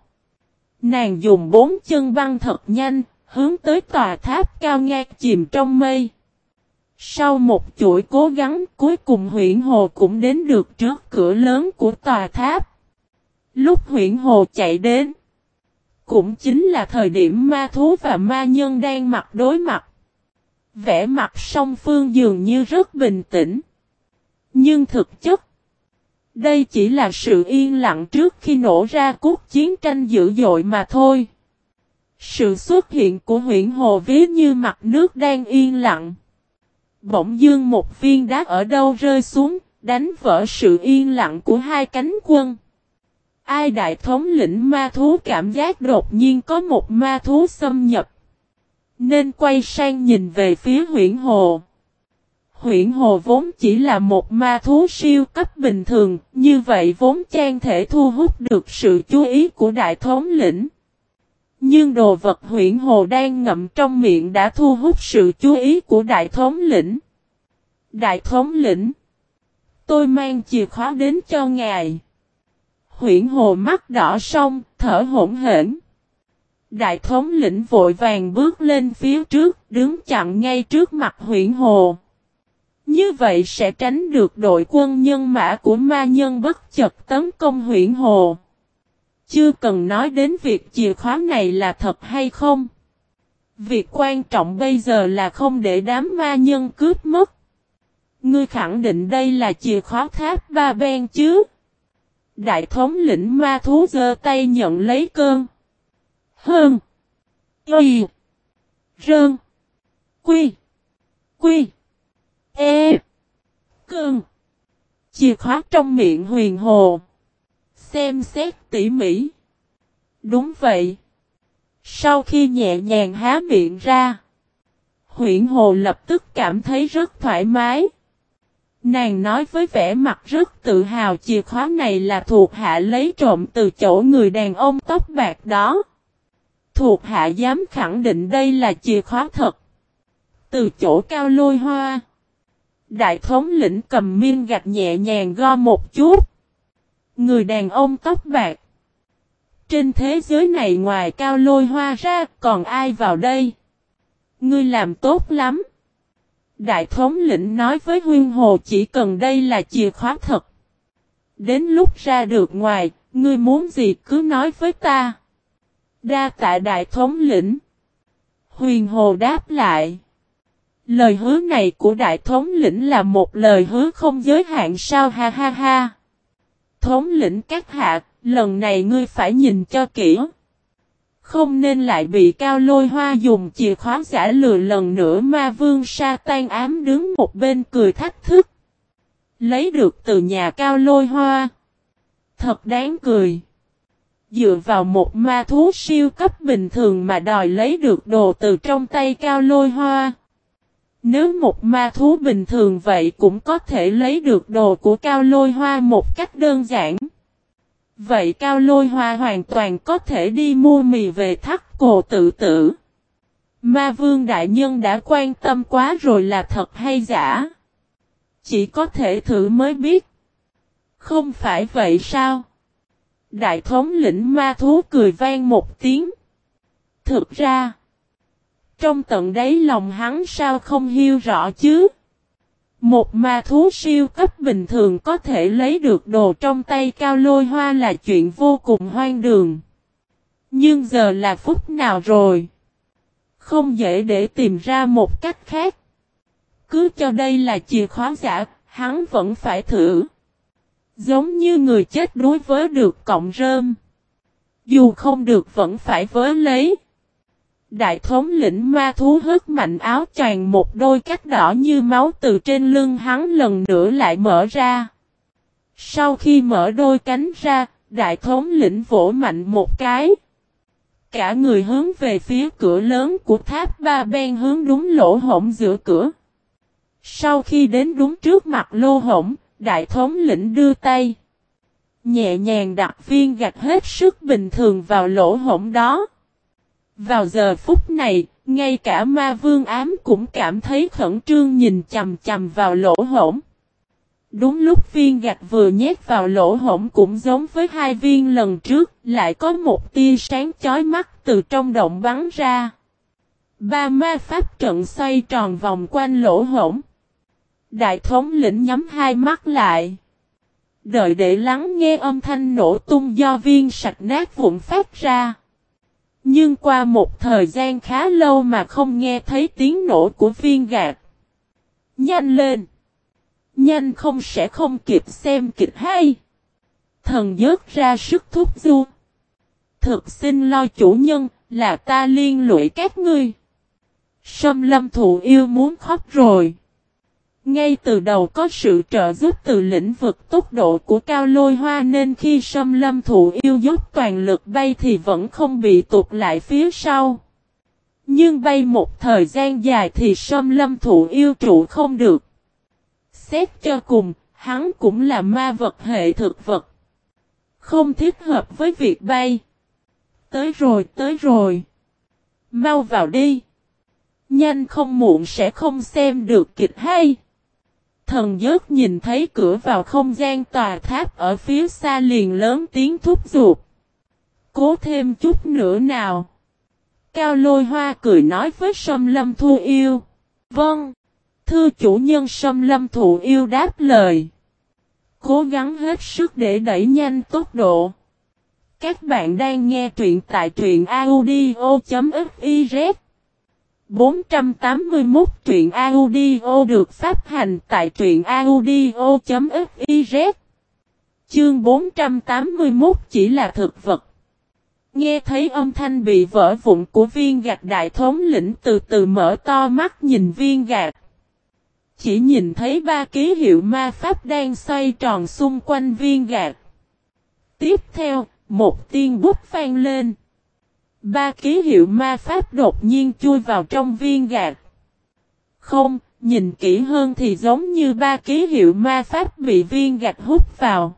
Nàng dùng bốn chân băng thật nhanh, hướng tới tòa tháp cao ngang chìm trong mây. Sau một chuỗi cố gắng cuối cùng huyện hồ cũng đến được trước cửa lớn của tòa tháp. Lúc huyện hồ chạy đến, cũng chính là thời điểm ma thú và ma nhân đang mặt đối mặt. Vẽ mặt song phương dường như rất bình tĩnh. Nhưng thực chất, đây chỉ là sự yên lặng trước khi nổ ra cuộc chiến tranh dữ dội mà thôi. Sự xuất hiện của huyện hồ ví như mặt nước đang yên lặng. Bỗng dương một viên đá ở đâu rơi xuống, đánh vỡ sự yên lặng của hai cánh quân. Ai đại thống lĩnh ma thú cảm giác đột nhiên có một ma thú xâm nhập. Nên quay sang nhìn về phía huyện hồ. Huyện hồ vốn chỉ là một ma thú siêu cấp bình thường, như vậy vốn trang thể thu hút được sự chú ý của đại thống lĩnh. Nhưng đồ vật huyện hồ đang ngậm trong miệng đã thu hút sự chú ý của đại thống lĩnh. Đại thống lĩnh, tôi mang chìa khóa đến cho ngài. Huyện hồ mắt đỏ xong, thở hỗn hển. Đại thống lĩnh vội vàng bước lên phía trước, đứng chặn ngay trước mặt huyện hồ. Như vậy sẽ tránh được đội quân nhân mã của ma nhân bất chật tấn công huyện hồ. Chưa cần nói đến việc chìa khóa này là thật hay không. Việc quan trọng bây giờ là không để đám ma nhân cướp mất. Ngươi khẳng định đây là chìa khóa tháp ba ben chứ. Đại thống lĩnh ma thú giơ tay nhận lấy cơn. Hơn. Y. Rơn. Quy. Quy. E. Cơn. Chìa khóa trong miệng huyền hồ. Xem xét tỉ mỉ. Đúng vậy. Sau khi nhẹ nhàng há miệng ra. Huyện hồ lập tức cảm thấy rất thoải mái. Nàng nói với vẻ mặt rất tự hào chìa khóa này là thuộc hạ lấy trộm từ chỗ người đàn ông tóc bạc đó. Thuộc hạ dám khẳng định đây là chìa khóa thật. Từ chỗ cao lôi hoa. Đại thống lĩnh cầm miên gạch nhẹ nhàng go một chút. Người đàn ông tóc bạc. Trên thế giới này ngoài cao lôi hoa ra còn ai vào đây? Ngươi làm tốt lắm. Đại thống lĩnh nói với huyên hồ chỉ cần đây là chìa khóa thật. Đến lúc ra được ngoài, ngươi muốn gì cứ nói với ta. Đa tạ đại thống lĩnh. Huyền hồ đáp lại. Lời hứa này của đại thống lĩnh là một lời hứa không giới hạn sao ha ha ha. Thống lĩnh các hạ, lần này ngươi phải nhìn cho kỹ. Không nên lại bị cao lôi hoa dùng chìa khóa giả lừa lần nữa ma vương sa tan ám đứng một bên cười thách thức. Lấy được từ nhà cao lôi hoa. Thật đáng cười. Dựa vào một ma thú siêu cấp bình thường mà đòi lấy được đồ từ trong tay cao lôi hoa. Nếu một ma thú bình thường vậy cũng có thể lấy được đồ của cao lôi hoa một cách đơn giản. Vậy cao lôi hoa hoàn toàn có thể đi mua mì về thắt cổ tự tử. Ma vương đại nhân đã quan tâm quá rồi là thật hay giả. Chỉ có thể thử mới biết. Không phải vậy sao? Đại thống lĩnh ma thú cười vang một tiếng. Thực ra, trong tận đáy lòng hắn sao không hiu rõ chứ? Một ma thú siêu cấp bình thường có thể lấy được đồ trong tay cao lôi hoa là chuyện vô cùng hoang đường. Nhưng giờ là phút nào rồi? Không dễ để tìm ra một cách khác. Cứ cho đây là chìa khóa giả, hắn vẫn phải thử. Giống như người chết đối với được cọng rơm. Dù không được vẫn phải vớ lấy. Đại thống lĩnh ma thú hớt mạnh áo choàng một đôi cách đỏ như máu từ trên lưng hắn lần nữa lại mở ra. Sau khi mở đôi cánh ra, đại thống lĩnh vỗ mạnh một cái. Cả người hướng về phía cửa lớn của tháp ba ben hướng đúng lỗ hổng giữa cửa. Sau khi đến đúng trước mặt lô hổng, đại thống lĩnh đưa tay. Nhẹ nhàng đặt viên gạch hết sức bình thường vào lỗ hổng đó. Vào giờ phút này, ngay cả ma vương ám cũng cảm thấy khẩn trương nhìn chầm chầm vào lỗ hổng. Đúng lúc viên gạch vừa nhét vào lỗ hổng cũng giống với hai viên lần trước, lại có một tia sáng chói mắt từ trong động bắn ra. Ba ma pháp trận xoay tròn vòng quanh lỗ hổng. Đại thống lĩnh nhắm hai mắt lại. Đợi để lắng nghe âm thanh nổ tung do viên sạch nát vụn phát ra. Nhưng qua một thời gian khá lâu mà không nghe thấy tiếng nổ của viên gạt. Nhanh lên! Nhanh không sẽ không kịp xem kịch hay. Thần dớt ra sức thúc du. Thực xin lo chủ nhân, là ta liên lụy các ngươi. Sâm lâm thụ yêu muốn khóc rồi. Ngay từ đầu có sự trợ giúp từ lĩnh vực tốc độ của cao lôi hoa nên khi sâm lâm thụ yêu giúp toàn lực bay thì vẫn không bị tụt lại phía sau. Nhưng bay một thời gian dài thì sâm lâm thụ yêu trụ không được. Xét cho cùng, hắn cũng là ma vật hệ thực vật. Không thích hợp với việc bay. Tới rồi, tới rồi. Mau vào đi. Nhanh không muộn sẽ không xem được kịch hay. Thần giớt nhìn thấy cửa vào không gian tòa tháp ở phía xa liền lớn tiếng thúc giục. Cố thêm chút nữa nào. Cao lôi hoa cười nói với sâm lâm thu yêu. Vâng. Thưa chủ nhân sâm lâm thụ yêu đáp lời. Cố gắng hết sức để đẩy nhanh tốc độ. Các bạn đang nghe truyện tại truyện audio.fif 481 truyện audio được phát hành tại truyện audio.fiz Chương 481 chỉ là thực vật. Nghe thấy âm thanh bị vỡ vụn của viên gạch đại thống lĩnh từ từ mở to mắt nhìn viên gạch. Chỉ nhìn thấy ba ký hiệu ma pháp đang xoay tròn xung quanh viên gạch. Tiếp theo, một tiên bút vang lên. Ba ký hiệu ma pháp đột nhiên chui vào trong viên gạt. Không, nhìn kỹ hơn thì giống như ba ký hiệu ma pháp bị viên gạch hút vào.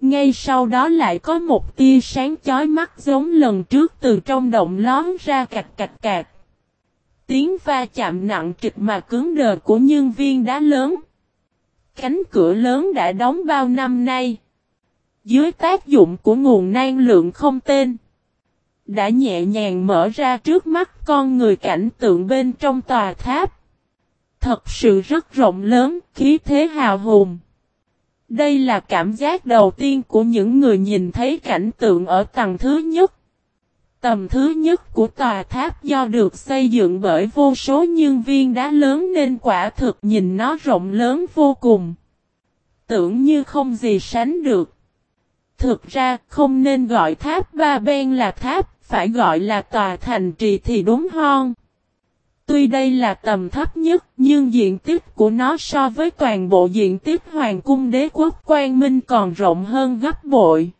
Ngay sau đó lại có một tia sáng chói mắt giống lần trước từ trong động lón ra cạch cạch cạch. Tiếng va chạm nặng trịch mà cứng đờ của nhân viên đá lớn. Cánh cửa lớn đã đóng bao năm nay. Dưới tác dụng của nguồn năng lượng không tên. Đã nhẹ nhàng mở ra trước mắt con người cảnh tượng bên trong tòa tháp. Thật sự rất rộng lớn, khí thế hào hùng. Đây là cảm giác đầu tiên của những người nhìn thấy cảnh tượng ở tầng thứ nhất. Tầm thứ nhất của tòa tháp do được xây dựng bởi vô số nhân viên đá lớn nên quả thực nhìn nó rộng lớn vô cùng. Tưởng như không gì sánh được. Thực ra không nên gọi tháp ba bên là tháp, phải gọi là tòa thành trì thì đúng hơn. Tuy đây là tầm thấp nhất, nhưng diện tích của nó so với toàn bộ diện tích hoàng cung đế quốc Quang Minh còn rộng hơn gấp bội.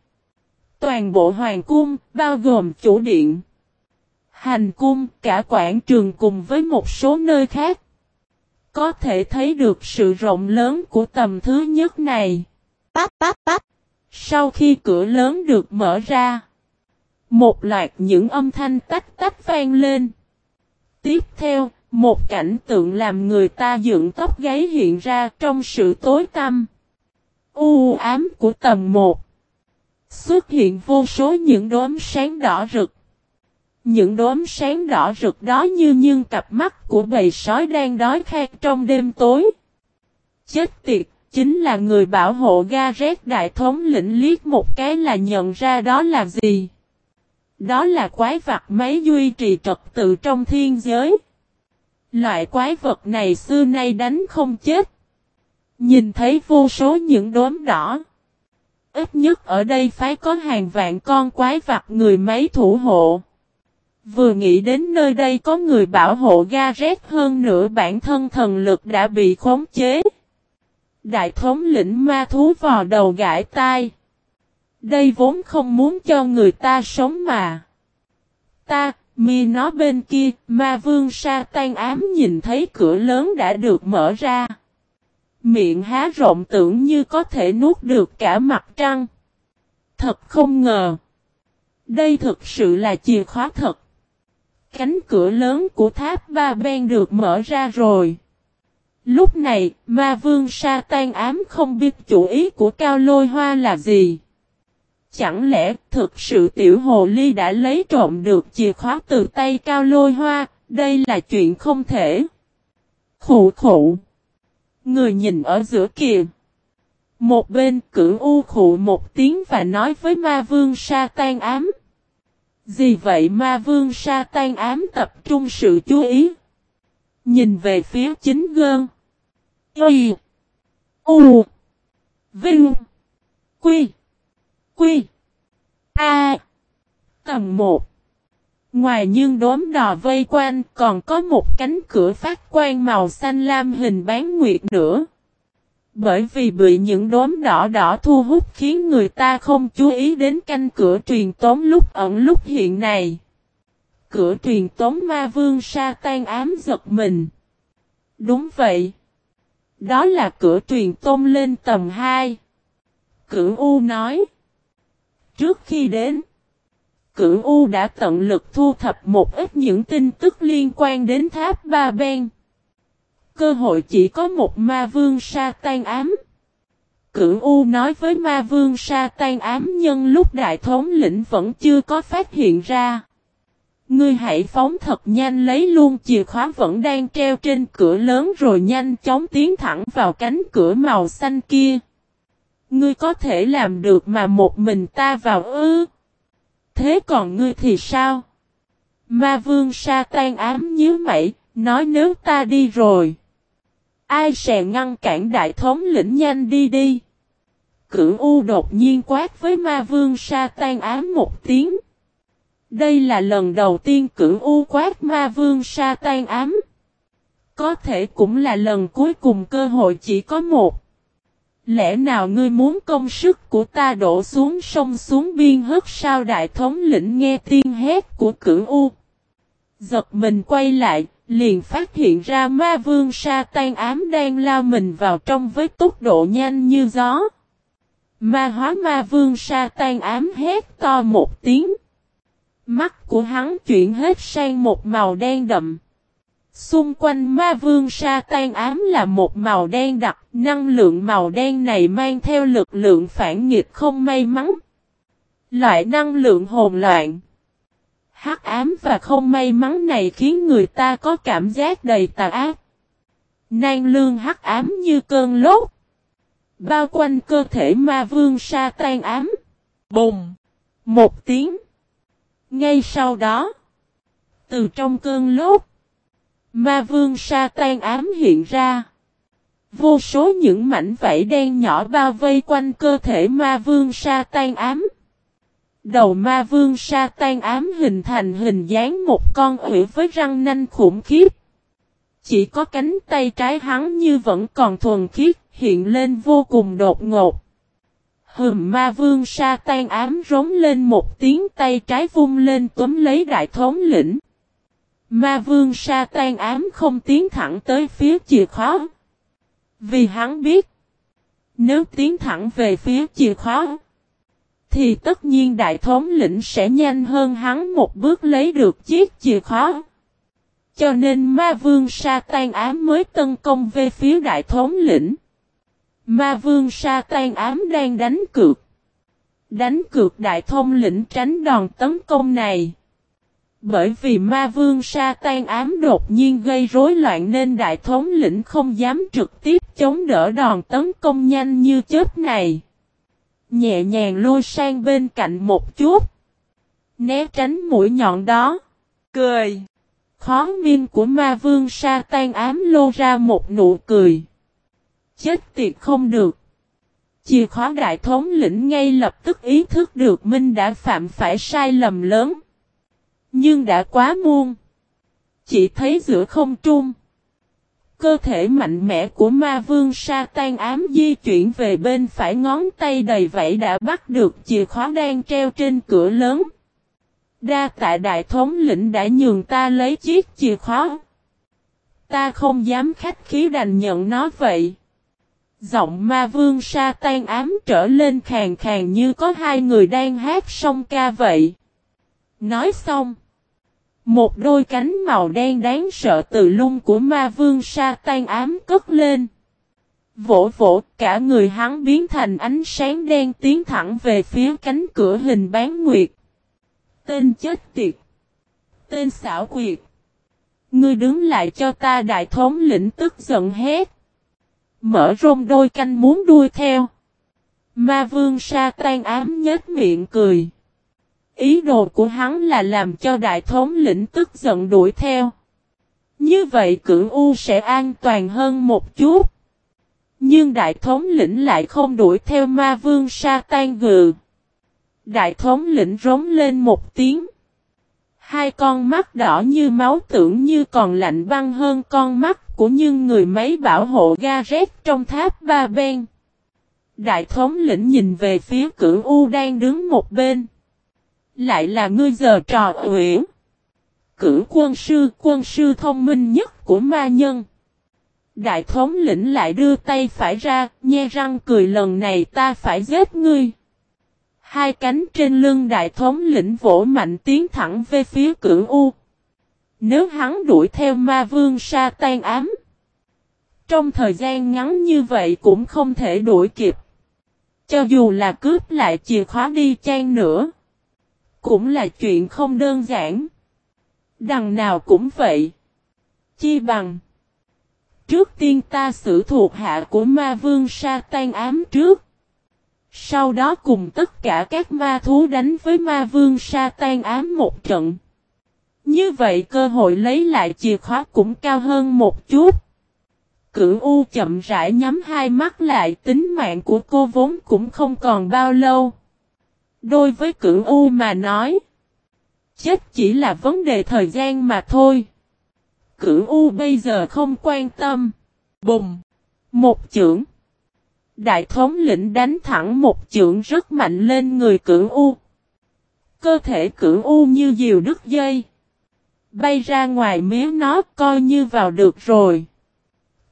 Toàn bộ hoàng cung, bao gồm chủ điện, hành cung, cả quảng trường cùng với một số nơi khác. Có thể thấy được sự rộng lớn của tầm thứ nhất này. Táp táp táp. Sau khi cửa lớn được mở ra, một loạt những âm thanh tách tách vang lên. Tiếp theo, một cảnh tượng làm người ta dựng tóc gáy hiện ra trong sự tối tăm. U ám của tầng 1. Xuất hiện vô số những đốm sáng đỏ rực. Những đốm sáng đỏ rực đó như những cặp mắt của bầy sói đang đói khát trong đêm tối. Chết tiệt, chính là người bảo hộ Gareth đại thống lĩnh liếc một cái là nhận ra đó là gì. Đó là quái vật máy duy trì trật tự trong thiên giới. Loại quái vật này xưa nay đánh không chết. Nhìn thấy vô số những đốm đỏ. Ít nhất ở đây phải có hàng vạn con quái vật người máy thủ hộ. Vừa nghĩ đến nơi đây có người bảo hộ ga rét hơn nữa bản thân thần lực đã bị khống chế. Đại thống lĩnh ma thú vò đầu gãi tai. Đây vốn không muốn cho người ta sống mà. Ta, mi nó bên kia, ma vương sa tan ám nhìn thấy cửa lớn đã được mở ra. Miệng há rộng tưởng như có thể nuốt được cả mặt trăng. Thật không ngờ. Đây thực sự là chìa khóa thật. Cánh cửa lớn của tháp ba ben được mở ra rồi. Lúc này, ma vương sa tan ám không biết chủ ý của cao lôi hoa là gì. Chẳng lẽ thực sự tiểu hồ ly đã lấy trộm được chìa khóa từ tay cao lôi hoa, đây là chuyện không thể. Khủ khủ. Người nhìn ở giữa kìa. Một bên cử u khụ một tiếng và nói với ma vương sa tan ám. Gì vậy ma vương sa tan ám tập trung sự chú ý. Nhìn về phía chính gơn. Y. U. Vinh. Quy. Quy. A. Tầng 1. Ngoài nhưng đốm đỏ vây quanh, còn có một cánh cửa phát quang màu xanh lam hình bán nguyệt nữa. Bởi vì bị những đốm đỏ đỏ thu hút khiến người ta không chú ý đến canh cửa truyền tống lúc ẩn lúc hiện này. Cửa truyền tống ma vương sa tan ám giật mình. Đúng vậy. Đó là cửa truyền tôm lên tầm 2. Cửu U nói. Trước khi đến, Cửu U đã tận lực thu thập một ít những tin tức liên quan đến tháp Ba Ben. Cơ hội chỉ có một ma vương sa tan ám. Cửu U nói với ma vương sa tan ám nhân lúc đại thống lĩnh vẫn chưa có phát hiện ra. Ngươi hãy phóng thật nhanh lấy luôn chìa khóa vẫn đang treo trên cửa lớn rồi nhanh chóng tiến thẳng vào cánh cửa màu xanh kia. Ngươi có thể làm được mà một mình ta vào ư. Thế còn ngươi thì sao? Ma vương sa tan ám nhíu mày, nói nếu ta đi rồi. Ai sẽ ngăn cản đại thống lĩnh nhanh đi đi. Cửu U đột nhiên quát với ma vương sa tan ám một tiếng. Đây là lần đầu tiên cửu U quát ma vương sa tan ám. Có thể cũng là lần cuối cùng cơ hội chỉ có một. Lẽ nào ngươi muốn công sức của ta đổ xuống sông xuống biên hất sao đại thống lĩnh nghe tiên hét của cửu U. Giật mình quay lại, liền phát hiện ra ma vương sa tan ám đang lao mình vào trong với tốc độ nhanh như gió. Ma hóa ma vương sa tan ám hét to một tiếng. Mắt của hắn chuyển hết sang một màu đen đậm. Xung quanh ma vương sa tan ám là một màu đen đặc, năng lượng màu đen này mang theo lực lượng phản nghịch không may mắn. Loại năng lượng hồn loạn. Hắc ám và không may mắn này khiến người ta có cảm giác đầy tà ác. Nan lương hắc ám như cơn lốt. Bao quanh cơ thể ma vương sa tan ám. Bùng! Một tiếng. Ngay sau đó. Từ trong cơn lốt. Ma vương sa tan ám hiện ra. Vô số những mảnh vảy đen nhỏ bao vây quanh cơ thể ma vương sa tan ám. Đầu ma vương sa tan ám hình thành hình dáng một con ủy với răng nanh khủng khiếp. Chỉ có cánh tay trái hắn như vẫn còn thuần khiết, hiện lên vô cùng đột ngột. Hừm ma vương sa tan ám rống lên một tiếng tay trái vung lên túm lấy đại thống lĩnh. Ma vương sa tan ám không tiến thẳng tới phía chìa khóa. Vì hắn biết, nếu tiến thẳng về phía chìa khóa, thì tất nhiên đại thống lĩnh sẽ nhanh hơn hắn một bước lấy được chiếc chìa khóa. Cho nên ma vương sa tan ám mới tấn công về phía đại thống lĩnh. Ma vương sa tan ám đang đánh cược. Đánh cược đại thống lĩnh tránh đòn tấn công này. Bởi vì ma vương sa tan ám đột nhiên gây rối loạn nên đại thống lĩnh không dám trực tiếp chống đỡ đòn tấn công nhanh như chết này. Nhẹ nhàng lôi sang bên cạnh một chút. Né tránh mũi nhọn đó. Cười. Khó miên của ma vương sa tan ám lô ra một nụ cười. Chết tiệt không được. Chìa khóa đại thống lĩnh ngay lập tức ý thức được Minh đã phạm phải sai lầm lớn. Nhưng đã quá muôn. Chỉ thấy giữa không trung. Cơ thể mạnh mẽ của ma vương sa tan ám di chuyển về bên phải ngón tay đầy vẫy đã bắt được chìa khóa đang treo trên cửa lớn. Đa tại đại thống lĩnh đã nhường ta lấy chiếc chìa khóa. Ta không dám khách khí đành nhận nó vậy. Giọng ma vương sa tan ám trở lên khàn khàn như có hai người đang hát song ca vậy. Nói xong. Một đôi cánh màu đen đáng sợ từ lung của ma vương sa tan ám cất lên. Vỗ vỗ, cả người hắn biến thành ánh sáng đen tiến thẳng về phía cánh cửa hình bán nguyệt. Tên chết tiệt. Tên xảo quyệt. Ngươi đứng lại cho ta đại thống lĩnh tức giận hét. Mở rôn đôi canh muốn đuôi theo. Ma vương sa tan ám nhếch miệng cười. Ý đồ của hắn là làm cho đại thống lĩnh tức giận đuổi theo. Như vậy cửu U sẽ an toàn hơn một chút. Nhưng đại thống lĩnh lại không đuổi theo ma vương sa tan gừ. Đại thống lĩnh rống lên một tiếng. Hai con mắt đỏ như máu tưởng như còn lạnh băng hơn con mắt của những người máy bảo hộ ga rét trong tháp ba bên. Đại thống lĩnh nhìn về phía cửu U đang đứng một bên. Lại là ngươi giờ trò uyển. cử quân sư, quân sư thông minh nhất của ma nhân. Đại thống lĩnh lại đưa tay phải ra, nhe răng cười lần này ta phải giết ngươi. Hai cánh trên lưng đại thống lĩnh vỗ mạnh tiến thẳng về phía cửu U. Nếu hắn đuổi theo ma vương sa tan ám. Trong thời gian ngắn như vậy cũng không thể đuổi kịp. Cho dù là cướp lại chìa khóa đi chan nữa. Cũng là chuyện không đơn giản. Đằng nào cũng vậy. Chi bằng. Trước tiên ta xử thuộc hạ của ma vương sa tan ám trước. Sau đó cùng tất cả các ma thú đánh với ma vương sa tan ám một trận. Như vậy cơ hội lấy lại chìa khóa cũng cao hơn một chút. Cửu U chậm rãi nhắm hai mắt lại, tính mạng của cô vốn cũng không còn bao lâu. Đối với cửu U mà nói. Chết chỉ là vấn đề thời gian mà thôi. Cửu U bây giờ không quan tâm. Bùng. Một chưởng. Đại thống lĩnh đánh thẳng một chưởng rất mạnh lên người cửu U. Cơ thể cửu U như diều đứt dây. Bay ra ngoài miếng nó coi như vào được rồi.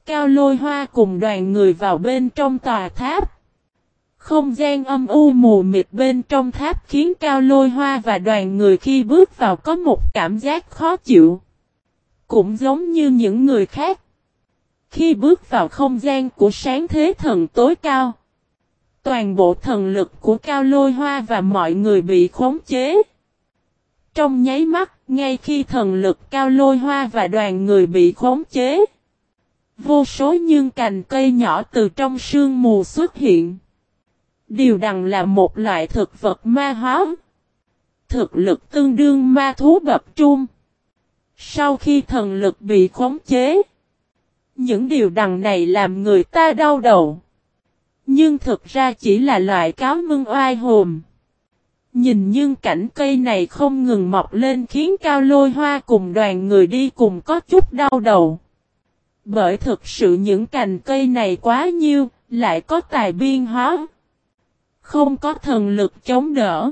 Cao lôi hoa cùng đoàn người vào bên trong tòa tháp. Không gian âm u mù mịt bên trong tháp khiến Cao Lôi Hoa và đoàn người khi bước vào có một cảm giác khó chịu. Cũng giống như những người khác. Khi bước vào không gian của sáng thế thần tối cao. Toàn bộ thần lực của Cao Lôi Hoa và mọi người bị khống chế. Trong nháy mắt, ngay khi thần lực Cao Lôi Hoa và đoàn người bị khống chế. Vô số những cành cây nhỏ từ trong sương mù xuất hiện. Điều đằng là một loại thực vật ma hóa. Thực lực tương đương ma thú bập trung. Sau khi thần lực bị khống chế. Những điều đằng này làm người ta đau đầu. Nhưng thực ra chỉ là loại cáo mưng oai hồn. Nhìn nhưng cảnh cây này không ngừng mọc lên khiến cao lôi hoa cùng đoàn người đi cùng có chút đau đầu. Bởi thực sự những cành cây này quá nhiêu, lại có tài biên hóa. Không có thần lực chống đỡ.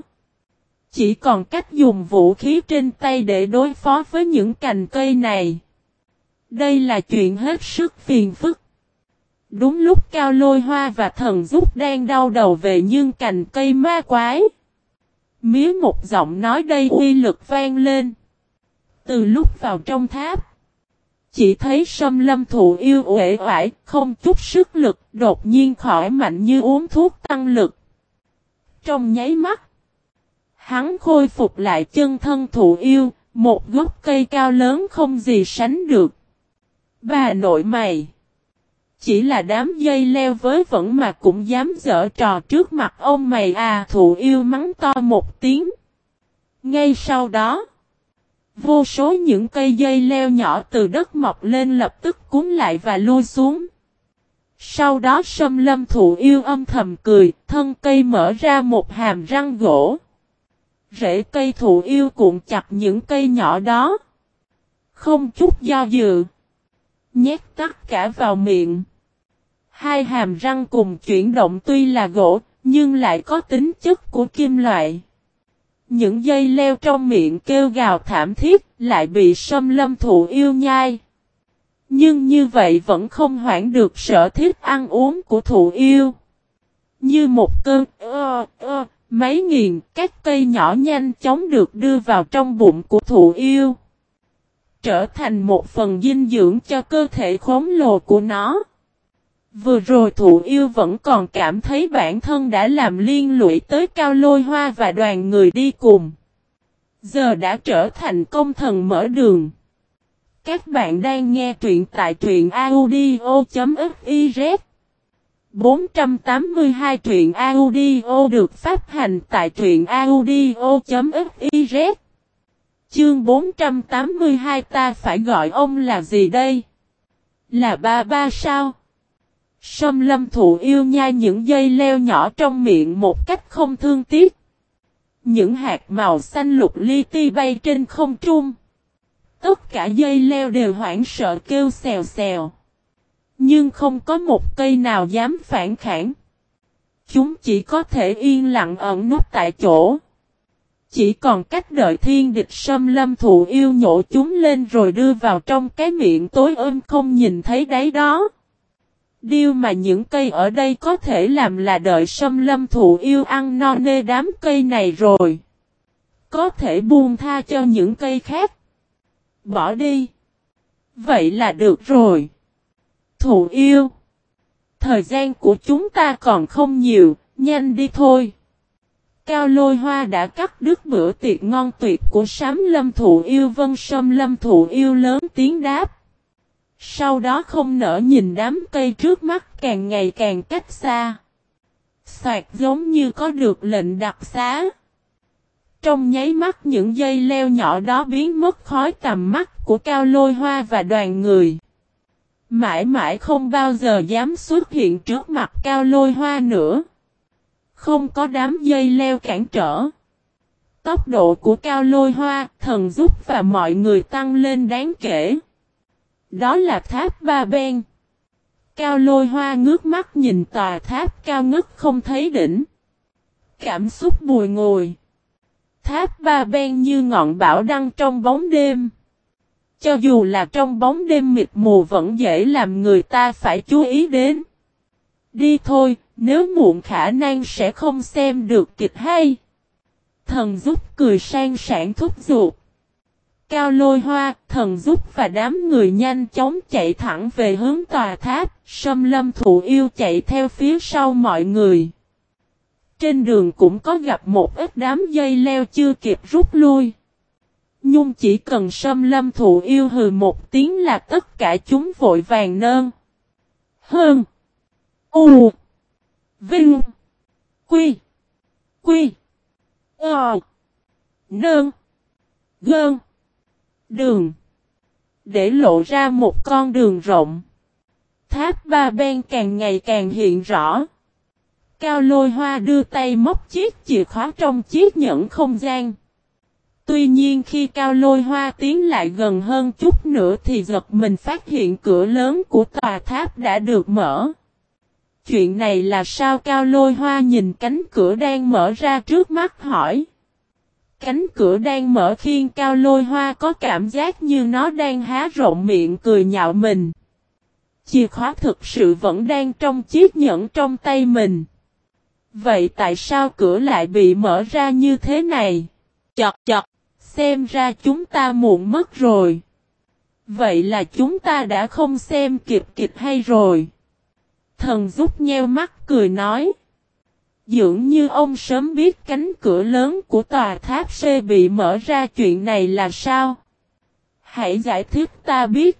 Chỉ còn cách dùng vũ khí trên tay để đối phó với những cành cây này. Đây là chuyện hết sức phiền phức. Đúng lúc cao lôi hoa và thần giúp đang đau đầu về nhưng cành cây ma quái. Mía một giọng nói đây uy lực vang lên. Từ lúc vào trong tháp. Chỉ thấy sâm lâm thụ yêu uể oải, không chút sức lực, đột nhiên khỏi mạnh như uống thuốc tăng lực. Trong nháy mắt, hắn khôi phục lại chân thân thụ yêu, một gốc cây cao lớn không gì sánh được. Bà nội mày, chỉ là đám dây leo với vẫn mà cũng dám dở trò trước mặt ông mày à thụ yêu mắng to một tiếng. Ngay sau đó, vô số những cây dây leo nhỏ từ đất mọc lên lập tức cuốn lại và lui xuống. Sau đó sâm lâm thụ yêu âm thầm cười, thân cây mở ra một hàm răng gỗ. Rễ cây thụ yêu cuộn chặt những cây nhỏ đó. Không chút do dự. Nhét tất cả vào miệng. Hai hàm răng cùng chuyển động tuy là gỗ, nhưng lại có tính chất của kim loại. Những dây leo trong miệng kêu gào thảm thiết, lại bị sâm lâm thụ yêu nhai. Nhưng như vậy vẫn không hoãn được sở thích ăn uống của thụ yêu. Như một cơn ơ ơ, máy nghiền, các cây nhỏ nhanh chóng được đưa vào trong bụng của thụ yêu. Trở thành một phần dinh dưỡng cho cơ thể khổng lồ của nó. Vừa rồi thụ yêu vẫn còn cảm thấy bản thân đã làm liên lụy tới cao lôi hoa và đoàn người đi cùng. Giờ đã trở thành công thần mở đường. Các bạn đang nghe truyện tại truyện audio.fiz 482 truyện audio được phát hành tại truyện audio.fiz Chương 482 ta phải gọi ông là gì đây? Là ba ba sao? Sâm lâm thụ yêu nhai những dây leo nhỏ trong miệng một cách không thương tiếc. Những hạt màu xanh lục li ti bay trên không trung. Tất cả dây leo đều hoảng sợ kêu xèo xèo. Nhưng không có một cây nào dám phản kháng. Chúng chỉ có thể yên lặng ẩn nút tại chỗ. Chỉ còn cách đợi thiên địch sâm lâm thụ yêu nhổ chúng lên rồi đưa vào trong cái miệng tối ôm không nhìn thấy đáy đó. Điều mà những cây ở đây có thể làm là đợi sâm lâm thụ yêu ăn no nê đám cây này rồi. Có thể buông tha cho những cây khác. Bỏ đi. Vậy là được rồi. Thụ yêu. Thời gian của chúng ta còn không nhiều, nhanh đi thôi. Cao lôi hoa đã cắt đứt bữa tiệc ngon tuyệt của sám lâm thụ yêu vân sâm lâm thụ yêu lớn tiếng đáp. Sau đó không nở nhìn đám cây trước mắt càng ngày càng cách xa. Xoạt giống như có được lệnh đặc xá. Trong nháy mắt những dây leo nhỏ đó biến mất khói tầm mắt của cao lôi hoa và đoàn người. Mãi mãi không bao giờ dám xuất hiện trước mặt cao lôi hoa nữa. Không có đám dây leo cản trở. Tốc độ của cao lôi hoa, thần giúp và mọi người tăng lên đáng kể. Đó là tháp ba ben. Cao lôi hoa ngước mắt nhìn tòa tháp cao ngất không thấy đỉnh. Cảm xúc bùi ngồi. Tháp ba ben như ngọn bão đăng trong bóng đêm. Cho dù là trong bóng đêm mịt mù vẫn dễ làm người ta phải chú ý đến. Đi thôi, nếu muộn khả năng sẽ không xem được kịch hay. Thần giúp cười sang sản thúc giục. Cao lôi hoa, thần giúp và đám người nhanh chóng chạy thẳng về hướng tòa tháp, sâm lâm thụ yêu chạy theo phía sau mọi người. Trên đường cũng có gặp một ít đám dây leo chưa kịp rút lui. Nhung chỉ cần sâm lâm thụ yêu hừ một tiếng là tất cả chúng vội vàng nơn. Hơn. U. Vinh. Quy. Quy. Ờ. Nơn. Gơn. Đường. Để lộ ra một con đường rộng. Tháp ba bên càng ngày càng hiện rõ. Cao lôi hoa đưa tay móc chiếc chìa khóa trong chiếc nhẫn không gian. Tuy nhiên khi cao lôi hoa tiến lại gần hơn chút nữa thì giật mình phát hiện cửa lớn của tòa tháp đã được mở. Chuyện này là sao cao lôi hoa nhìn cánh cửa đang mở ra trước mắt hỏi. Cánh cửa đang mở khiến cao lôi hoa có cảm giác như nó đang há rộng miệng cười nhạo mình. Chìa khóa thực sự vẫn đang trong chiếc nhẫn trong tay mình. Vậy tại sao cửa lại bị mở ra như thế này? Chật chật, xem ra chúng ta muộn mất rồi. Vậy là chúng ta đã không xem kịp kịch hay rồi? Thần giúp nheo mắt cười nói. Dường như ông sớm biết cánh cửa lớn của tòa tháp C bị mở ra chuyện này là sao? Hãy giải thích ta biết.